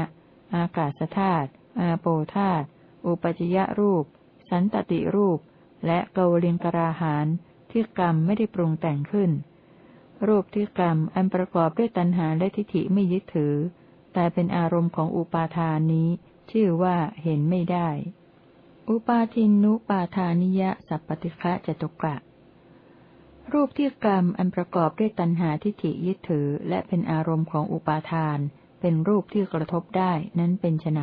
อากาศธาตุอาโปธาตุอุปจยรูป สันตติรูป และเกวลิงกราหานที่กรรมไม่ได้ปรุงแต่งขึ้น รูปที่กรรมอันประกอบด้วยตัณหาและทิฏฐิไม่ยึดถือ แต่เป็นอารมณ์ของอุปาทานนี้ ชื่อว่าเห็นไม่ได้ อุปาทินนุปาทานิยะสัพปติคะจตุกะ รูปที่กรรมอันประกอบด้วยตัณหาทิฏฐิยึดถือและเป็นอารมณ์ของอุปาทาน เป็นรูปที่กระทบได้นั้นเป็นไน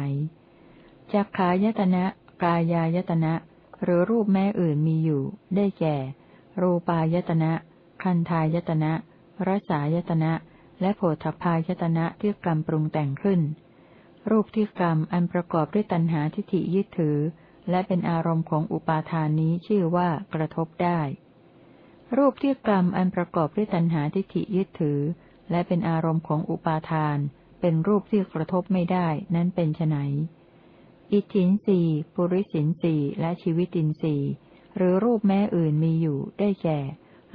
จักขายตนะ กายายตนะ หรือรูปแม่อื่นมีอยู่ ได้แก่ รูปายตนะ คันทายตนะรสายตนะ และโผฏฐายตนะที่กรรมปรุงแต่งขึ้น รูปที่กรรมอันประกอบด้วยตัณหาทิฏฐิยึดถือ และเป็นอารมณ์ของอุปาทานนี้ชื่อว่ากระทบได้ รูปที่กรรมอันประกอบด้วยตัณหาทิฏฐิยึดถือ และเป็นอารมณ์ของอุปาทาน เป็นรูปที่กระทบไม่ได้นั้นเป็นไนอิทินสีปุริสินสีและชีวิตินสีหรือรูปแม่อื่นมีอยู่ได้แก่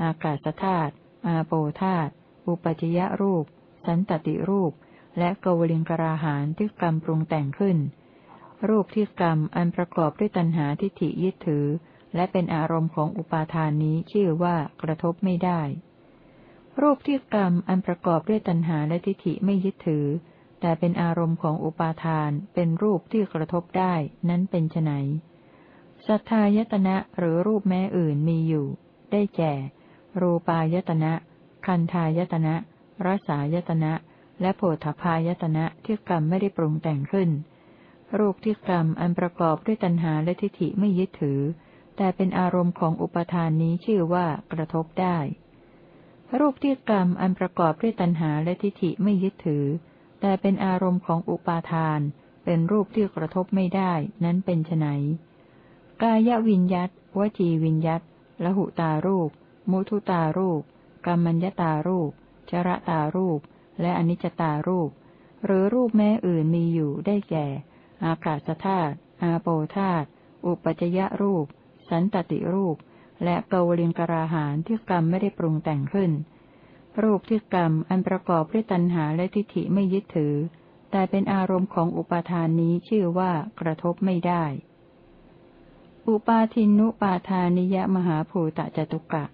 อากาศธาตุอาโปธาตุอุปจยรูป สันตติรูป และกวลิงกราหานที่กรรมปรุงแต่งขึ้น รูปที่กรรมอันประกอบด้วยตัณหาทิฏฐิยึดถือ และเป็นอารมณ์ของอุปาทานนี้ชื่อว่ากระทบไม่ได้ รูปที่กรรมอันประกอบด้วยตัณหาและทิฏฐิไม่ยึดถือ แต่เป็นอารมณ์ของอุปาทานเป็นรูปที่กระทบได้นั้นเป็นไนสัทธายตนะหรือรูปแม้อื่นมีอยู่ ได้แก่ รูปายตนะ คันทายตนะรสายตนะ และโผฏฐายตนะที่กรรมไม่ได้ปรุงแต่งขึ้น รูปที่กรรมอันประกอบด้วยตัณหาและทิฏฐิไม่ยึดถือ แต่เป็นอารมณ์ของอุปทานนี้ชื่อว่ากระทบได้ รูปที่กรรมอันประกอบด้วยตัณหาและทิฏฐิไม่ยึดถือ แต่เป็นอารมณ์ของอุปาทาน เป็นรูปที่กระทบไม่ได้ นั้นเป็นไนกายวิญยัตวจีวิญยัตละหุตารูป มุทุตารูปกรรมัญญตารูป ชระตารูป และอนิจจตารูป หรือรูปแม้อื่นมีอยู่ได้แก่ อากาศธาตุอาโปธาตุอุปจยรูป สันตติรูป และเกวลิงกราหานที่กรรมไม่ได้ปรุงแต่งขึ้น รูปที่กรรมอันประกอบด้วยตัณหาและทิฏฐิไม่ยึดถือ แต่เป็นอารมณ์ของอุปาทานนี้ชื่อว่ากระทบไม่ได้ อุปาทินุปาทานิยมหาภูตะจตุกะ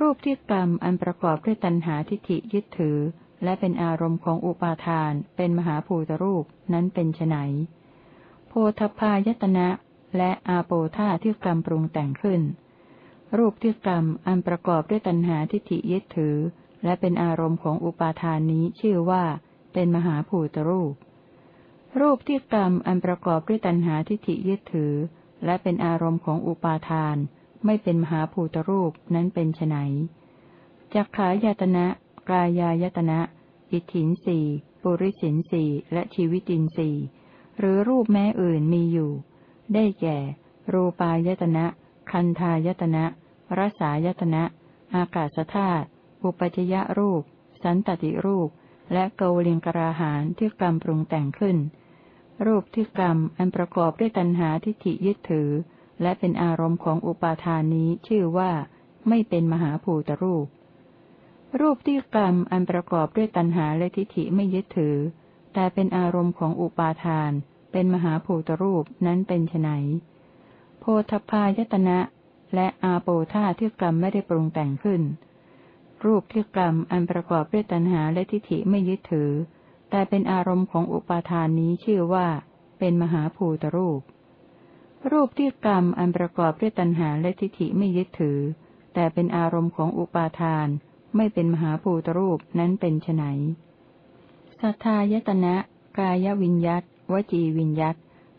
รูปที่กรรมอันประกอบด้วยตัณหาทิฏฐิยึดถือ และเป็นอารมณ์ของอุปาทาน เป็นมหาภูตรูปนั้นเป็นไนโพธพายตนะ และอาโปธาที่กรรมปรุงแต่งขึ้น รูปที่กรรมอันประกอบด้วยตัณหาทิฏฐิยึดถือ และเป็นอารมณ์ของอุปาทานนี้ชื่อว่า เป็นมหาภูตรูป รูปที่กรรมอันประกอบด้วยตัณหาทิฏฐิยึดถือ และเป็นอารมณ์ของอุปาทาน ไม่เป็นมหาภูตรูปนั้นเป็นไนจักขายตนะ กายายตนะอิทธินสีปุริสินสีและชีวิตินสีหรือรูปแม้อื่นมีอยู่ ได้แก่ รูปายตนะ คันทายตนะรสายตนะ อากาศธาตุอุปจยรูป สันตติรูป และเกวลิงกราหานที่กรรมปรุงแต่งขึ้น รูปที่กรรมอันประกอบด้วยตัณหาทิฏฐิยึดถือ และเป็นอารมณ์ของอุปาทานนี้ชื่อว่า ไม่เป็นมหาภูตรูป รูปที่กรรมอันประกอบด้วยตัณหาและทิฏฐิไม่ยึดถือ แต่เป็นอารมณ์ของอุปาทาน เป็นมหาภูตรูปนั้นเป็นไนโพธพายตนะ และอาโปธาที่กรรมไม่ได้ปรุงแต่งขึ้น รูปที่กรรมอันประกอบด้วยตัณหาและทิฏฐิไม่ยึดถือ แต่เป็นอารมณ์ของอุปาทานนี้ชื่อว่า เป็นมหาภูตรูป รูปที่กรรมอันประกอบด้วยตัณหาและทิฏฐิไม่ยึดถือ แต่เป็นอารมณ์ของอุปาทาน ไม่เป็นมหาภูตรูปนั้นเป็นไนสัทธายตนะ กายวิญยัตวจีวิญยัต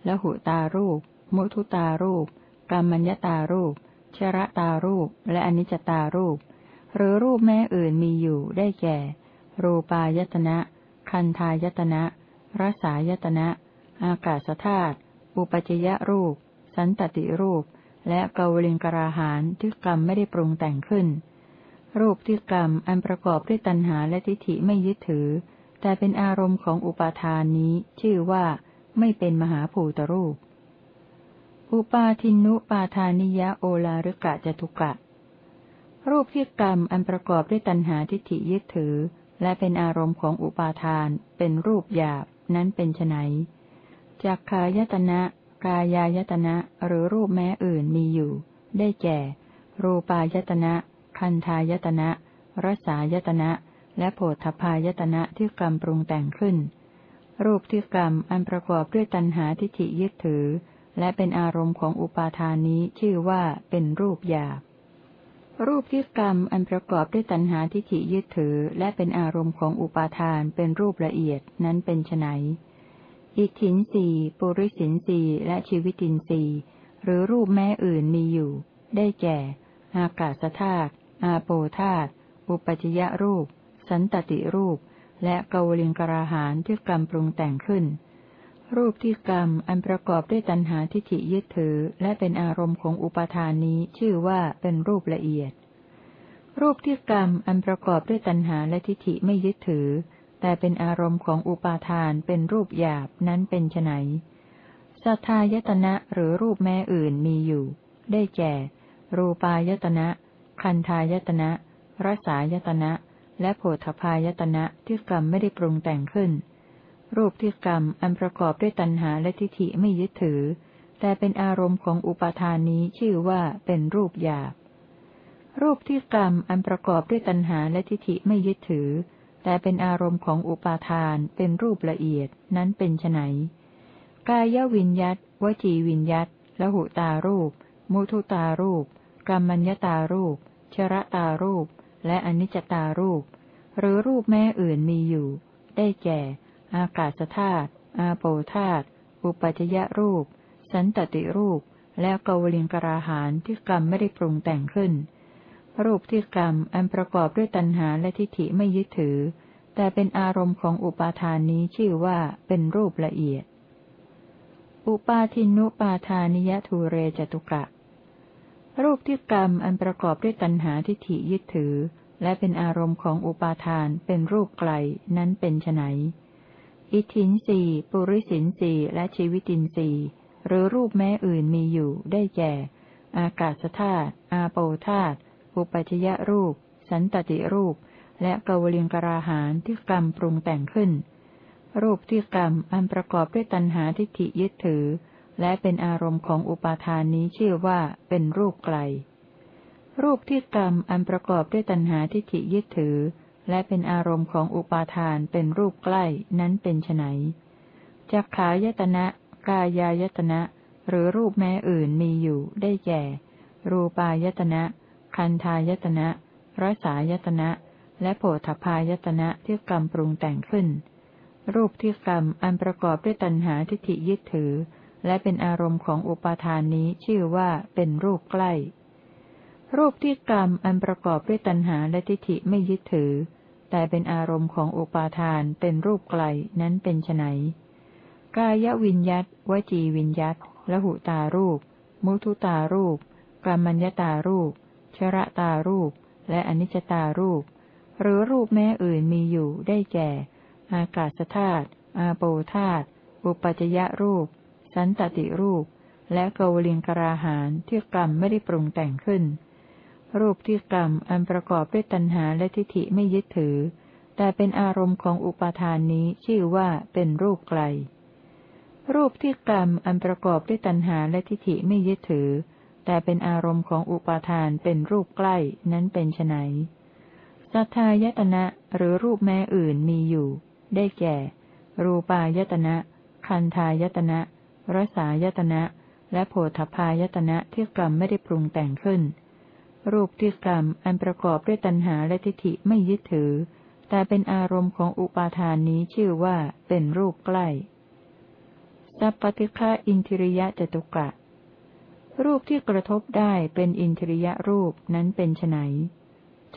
ละหุตารูป มุทุตารูปกรรมัญญตารูป ชระตารูป และอนิจจตารูป หรือรูปแม่อื่นมีอยู่ได้แก่ รูปายตนะ คันทายตนะรสายตนะ อากาศธาตุอุปจยรูป สันตติรูป และเกวลิงกราหานที่กรรมไม่ได้ปรุงแต่งขึ้น รูปที่กรรมอันประกอบด้วยตัณหาและทิฏฐิไม่ยึดถือ แต่เป็นอารมณ์ของอุปาทานนี้ ชื่อว่าไม่เป็นมหาภูตรูป อุปาทินุปาทานิยะโอลาริกะจตุกะ รูปที่กรรมอันประกอบด้วยตัณหาทิฏฐิยึดถือ และเป็นอารมณ์ของอุปาทาน เป็นรูปหยาบ นั้นเป็นไนจากขายตนะกายายตนะหรือรูปแม้อื่นมีอยู่ ได้แก่ รูปายตนะ คันทายตนะ รสายตนะ และโผฏฐพายตนะที่กรรมปรุงแต่งขึ้น รูปที่กรรมอันประกอบด้วยตัณหาทิฏฐิยึดถือ และเป็นอารมณ์ของอุปาทานนี้ชื่อว่าเป็นรูปหยาบ รูปที่กรรมอันประกอบด้วยตัณหาทิฏฐิยึดถือ และเป็นอารมณ์ของอุปาทานเป็นรูปละเอียดนั้นเป็นไนอิทินสีปุริสินสีและชีวิตินสีหรือรูปแม่อื่นมีอยู่ ได้แก่ อากาศธาตุ อาโปธาตุอุปจยรูป สันตติรูป และกวลิงกราหานที่กรรมปรุงแต่งขึ้น รูปที่กรรมอันประกอบด้วยตัณหาทิฏฐิยึดถือ และเป็นอารมณ์ของอุปาทานนี้ชื่อว่าเป็นรูปละเอียด รูปที่กรรมอันประกอบด้วยตัณหาและทิฏฐิไม่ยึดถือ แต่เป็นอารมณ์ของอุปาทานเป็นรูปหยาบนั้นเป็นไนสัทธายตนะหรือรูปแม่อื่นมีอยู่ ได้แก่ รูปายตนะ คันทายตนะ รสายตนะ และโผฏฐายตนะที่กรรมไม่ได้ปรุงแต่งขึ้น รูปที่กรรมอันประกอบด้วยตัณหาและทิฏฐิไม่ยึดถือ แต่เป็นอารมณ์ของอุปาทานนี้ชื่อว่าเป็นรูปหยาบ รูปที่กรรมอันประกอบด้วยตัณหาและทิฏฐิไม่ยึดถือ แต่เป็นอารมณ์ของอุปาทาน เป็นรูปละเอียดนั้นเป็นไนกายวิญยัตวจีวิญยัตละหุตารูป มุทุตารูป กรรมัญญตารูป ชรตารูป และอนิจจตารูป หรือรูปแม่อื่นมีอยู่ ได้แก่ อากาศธาตุ อาโปธาตุ อุปัจยรูป สันตติรูป และกวลิงกราหานที่กรรมไม่ได้ปรุงแต่งขึ้น รูปที่กรรมอันประกอบด้วยตัณหาและทิฏฐิไม่ยึดถือ แต่เป็นอารมณ์ของอุปาทานนี้ชื่อว่าเป็นรูปละเอียด อุปาทินุปาทานิยทูเรจตุกะ รูปที่กรรมอันประกอบด้วยตัณหาทิฏฐิยึดถือ และเป็นอารมณ์ของอุปาทานเป็นรูปไกลนั้นเป็นไนอิทินสีปุริสินสีและชีวิตินสีหรือรูปแม้อื่นมีอยู่ได้แก่ อากาศธาตุอาโปธาตุอุปัจยรูป สันตติรูป และกวลิงกราหานที่กรรมปรุงแต่งขึ้น รูปที่กรรมอันประกอบด้วยตัณหาทิฏฐิยึดถือ และเป็นอารมณ์ของอุปาทานนี้ชื่อว่าเป็นรูปไกล รูปที่กรรมอันประกอบด้วยตัณหาทิฏฐิยึดถือ และเป็นอารมณ์ของอุปาทานเป็นรูปใกล้นั้นเป็นไนจักขายตนะ กายายตนะ หรือรูปแม้อื่นมีอยู่ได้แก่ รูปายตนะ คันทายตนะรสายตนะ และโผฏฐายตนะที่กรรมปรุงแต่งขึ้น รูปที่กรรมอันประกอบด้วยตัณหาทิฏฐิยึดถือ และเป็นอารมณ์ของอุปาทานนี้ชื่อว่าเป็นรูปใกล้ รูปที่กรรมอันประกอบด้วยตัณหาและทิฏฐิไม่ยึดถือ แต่เป็นอารมณ์ของอุปาทานเป็นรูปไกลนั้นเป็นไนกายวิญยัตวจีวิญยัตละหุตารูป มุทุตารูปกรรมัญญตารูป ชระตารูป และอนิจจตารูป หรือรูปแม่อื่นมีอยู่ได้แก่ อากาศธาตุอาโปธาตุอุปจยรูป สันตติรูป และกวลิงกราหานที่กรรมไม่ได้ปรุงแต่งขึ้น รูปที่กรรมอันประกอบด้วยตัณหาและทิฏฐิไม่ยึดถือ แต่เป็นอารมณ์ของอุปาทานนี้ชื่อว่าเป็นรูปไกล รูปที่กรรมอันประกอบด้วยตัณหาและทิฏฐิไม่ยึดถือ แต่เป็นอารมณ์ของอุปาทานเป็นรูปใกล้นั้นเป็นไนสัทธายตนะหรือรูปแม่อื่นมีอยู่ ได้แก่ รูปายตนะคันทายตนะ รสายตนะ และโผฏฐายตนะที่กรรมไม่ได้ปรุงแต่งขึ้น รูปที่กรรมอันประกอบด้วยตัณหาและทิฏฐิไม่ยึดถือ แต่เป็นอารมณ์ของอุปาทานนี้ชื่อว่าเป็นรูปใกล้ สัพปติฆะอินทริยะจตุกะ รูปที่กระทบได้เป็นอินทริยรูปนั้นเป็นไน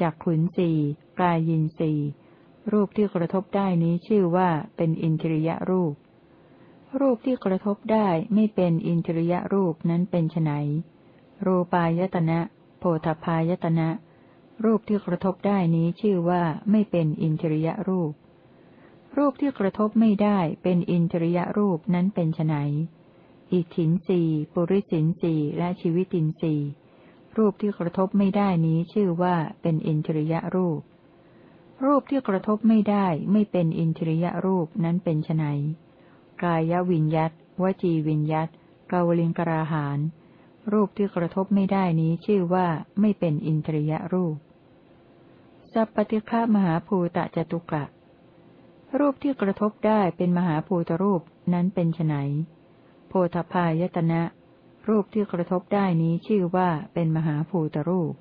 จากขุนสีกายยินสีรูปที่กระทบได้นี้ชื่อว่าเป็นอินทริยรูป รูปที่กระทบได้ไม่เป็นอินทริยรูปนั้นเป็นไนรูปายตนะ โพธพายตนะ รูปที่กระทบได้นี้ชื่อว่าไม่เป็นอินทริยรูป รูปที่กระทบไม่ได้เป็นอินทริยรูปนั้นเป็นไนอิทินสีปุริสินสีและชีวิตินสีรูปที่กระทบไม่ได้นี้ชื่อว่าเป็นอินทริยรูป รูปที่กระทบไม่ได้ไม่เป็นอินทริยรูปนั้นเป็นไน กายวิญยัตวจีวิญยัตกาวลิงกราหาน รูปที่กระทบไม่ได้นี้ชื่อว่าไม่เป็นอินทรียรูป สัพปติฆามหาภูตะจตุกะ รูปที่กระทบได้เป็นมหาภูตรูปนั้นเป็นไนโพธพายตนะ รูปที่กระทบได้นี้ชื่อว่าเป็นมหาภูตรูป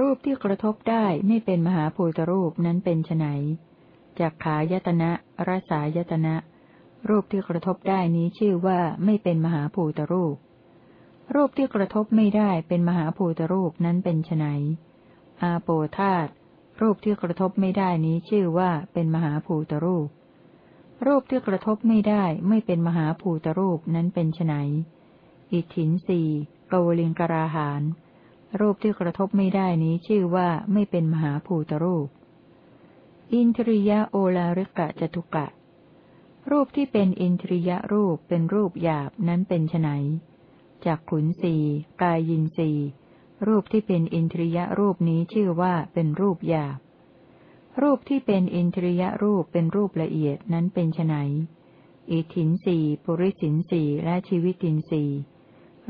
รูปที่กระทบได้ไม่เป็นมหาภูตรูปนั้นเป็นไนจักขายตนะรสายตนะ รูปที่กระทบได้นี้ชื่อว่าไม่เป็นมหาภูตรูป รูปที่กระทบไม่ได้เป็นมหาภูตรูปนั้นเป็นไนอาโปธาตรูปที่กระทบไม่ได้นี้ชื่อว่าเป็นมหาภูตรูป รูปที่กระทบไม่ได้ไม่เป็นมหาภูตรูปนั้นเป็นไนอิทินสีกวลิงกราหาน รูปที่กระทบไม่ได้นี้ชื่อว่าไม่เป็นมหาภูตรูป อินทริยะโอลาริกะจตุกะ รูปที่เป็นอินทริยรูปเป็นรูปหยาบนั้นเป็นไนจากขุนสีกายยินสีรูปที่เป็นอินทริยรูปนี้ชื่อว่าเป็นรูปหยาบ รูปที่เป็นอินทริยรูปเป็นรูปละเอียดนั้นเป็นไนอิทินสีปุริสินสีและชีวิตินสี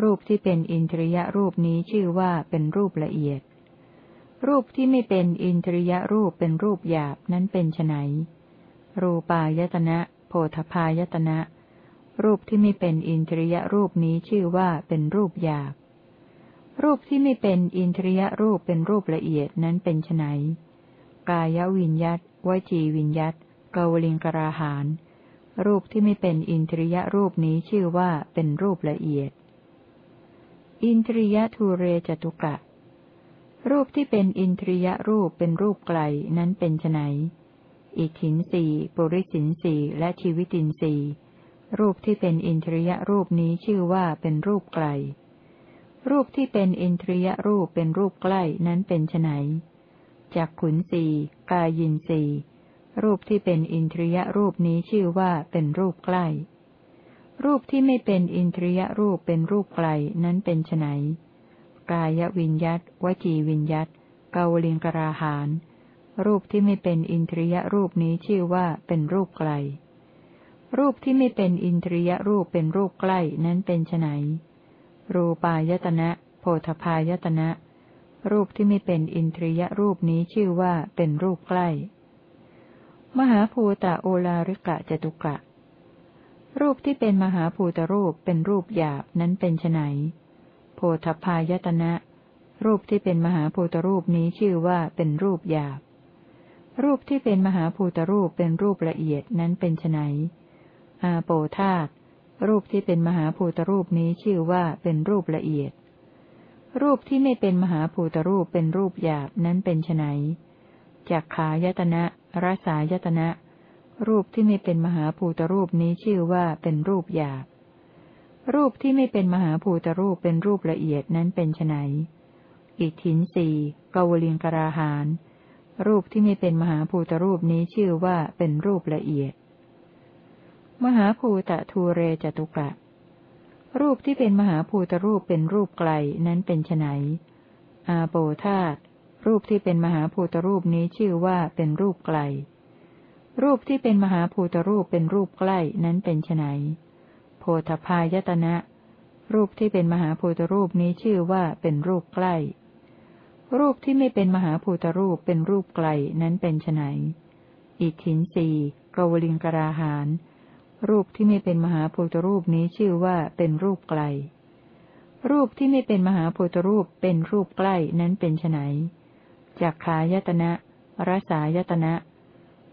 รูปที่เป็นอินทริยรูปนี้ชื่อว่าเป็นรูปละเอียด รูปที่ไม่เป็นอินทริยรูปเป็นรูปหยาบนั้นเป็นไนรูปายตนะ พธพายตนะ รูปที่ไม่เป็นอินทริยรูปนี้ชื่อว่าเป็นรูปหยาบ รูปที่ไม่เป็นอินทริยรูปเป็นรูปละเอียดนั้นเป็นไนกายวิญยัตวจีวิญยัตกวลิงกราหาน รูปที่ไม่เป็นอินทริยรูปนี้ชื่อว่าเป็นรูปละเอียด อินทริยทูเรจตุกะ รูปที่เป็นอินทรียรูปเป็นรูปไกลนั้นเป็นไน อิทินสีปุริสินสีและชีวิตินสีรูปที่เป็นอินทรียรูปนี้ชื่อว่าเป็นรูปไกล รูปที่เป็นอินทรียรูปเป็นรูปใกล้นั้นเป็นไนจากขุนสีกายินสีรูปที่เป็นอินทรียรูปนี้ชื่อว่าเป็นรูปใกล้ รูปที่ไม่เป็นอินทรียรูปเป็นรูปไกลนั้นเป็นไนกายวิญยัตวจีวิญยัตเกาลิงกราหาน รูปที่ไม่เป็นอินทรียรูปนี้ชื่อว่าเป็นรูปไกล รูปที่ไม่เป็นอินทรียรูปเป็นรูปใกล้นั้นเป็นไนรูปายตนะ โพธพายตนะ รูปที่ไม่เป็นอินทรียรูปนี้ชื่อว่าเป็นรูปใกล้ มหาภูตะโอลาริกะจตุกะ รูปที่เป็นมหาภูตรูปเป็นรูปหยาบนั้นเป็นไนโพธพายตนะ รูปที่เป็นมหาภูตรูปนี้ชื่อว่าเป็นรูปหยาบ รูปที่เป็นมหาภูตรูปเป็นรูปละเอียดนั้นเป็นไนอาโปธาตรูปที่เป็นมหาภูตรูปนี้ชื่อว่าเป็นรูปละเอียด รูปที่ไม่เป็นมหาภูตรูปเป็นรูปหยาบนั้นเป็นไนจากขายตนะรสายตนะรูปที่ไม่เป็นมหาภูตรูปนี้ชื่อว่าเป็นรูปหยาบ รูปที่ไม่เป็นมหาภูตรูปเป็นรูปละเอียดนั้นเป็นไนอิทินสีกวลิงกราหาน รูปที่ไม่เป็นมหาภูตรูปนี้ชื่อว่าเป็นรูปละเอียด มหาภูตะทูเรจตุกะ รูปที่เป็นมหาภูตรูปเป็นรูปไกลนั้นเป็นไนอาโปธาตรูปที่เป็นมหาภูตรูปนี้ชื่อว่าเป็นรูปไกล รูปที่เป็นมหาภูตรูปเป็นรูปใกล้นั้นเป็นไนโพธพายตนะ รูปที่เป็นมหาภูตรูปนี้ชื่อว่าเป็นรูปใกล้ รูปที่ไม่เป็นมหาภูตรูปเป็นรูปไกลนั้นเป็นไนอิทินสีกวลิงกราหาน รูปที่ไม่เป็นมหาภูตรูปนี้ชื่อว่าเป็นรูปไกล รูปที่ไม่เป็นมหาภูตรูปเป็นรูปใกล้นั้นเป็นไนจากขายตนะรสายตนะ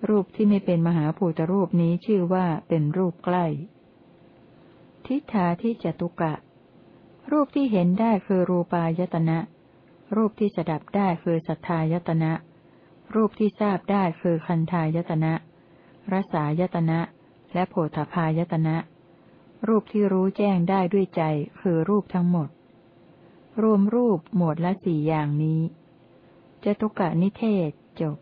รูปที่ไม่เป็นมหาภูตรูปนี้ชื่อว่าเป็นรูปใกล้ ทิฏฐาที่จตุกะ รูปที่เห็นได้คือรูปายตนะ รูปที่สดับได้คือสัทธายตนะ รูปที่ทราบได้คือคันธายตนะรสายตนะ และโผฏพายตนะ รูปที่รู้แจ้งได้ด้วยใจคือรูปทั้งหมด รวมรูปหมวดละสี่อย่างนี้จตุกะนิเทศจบ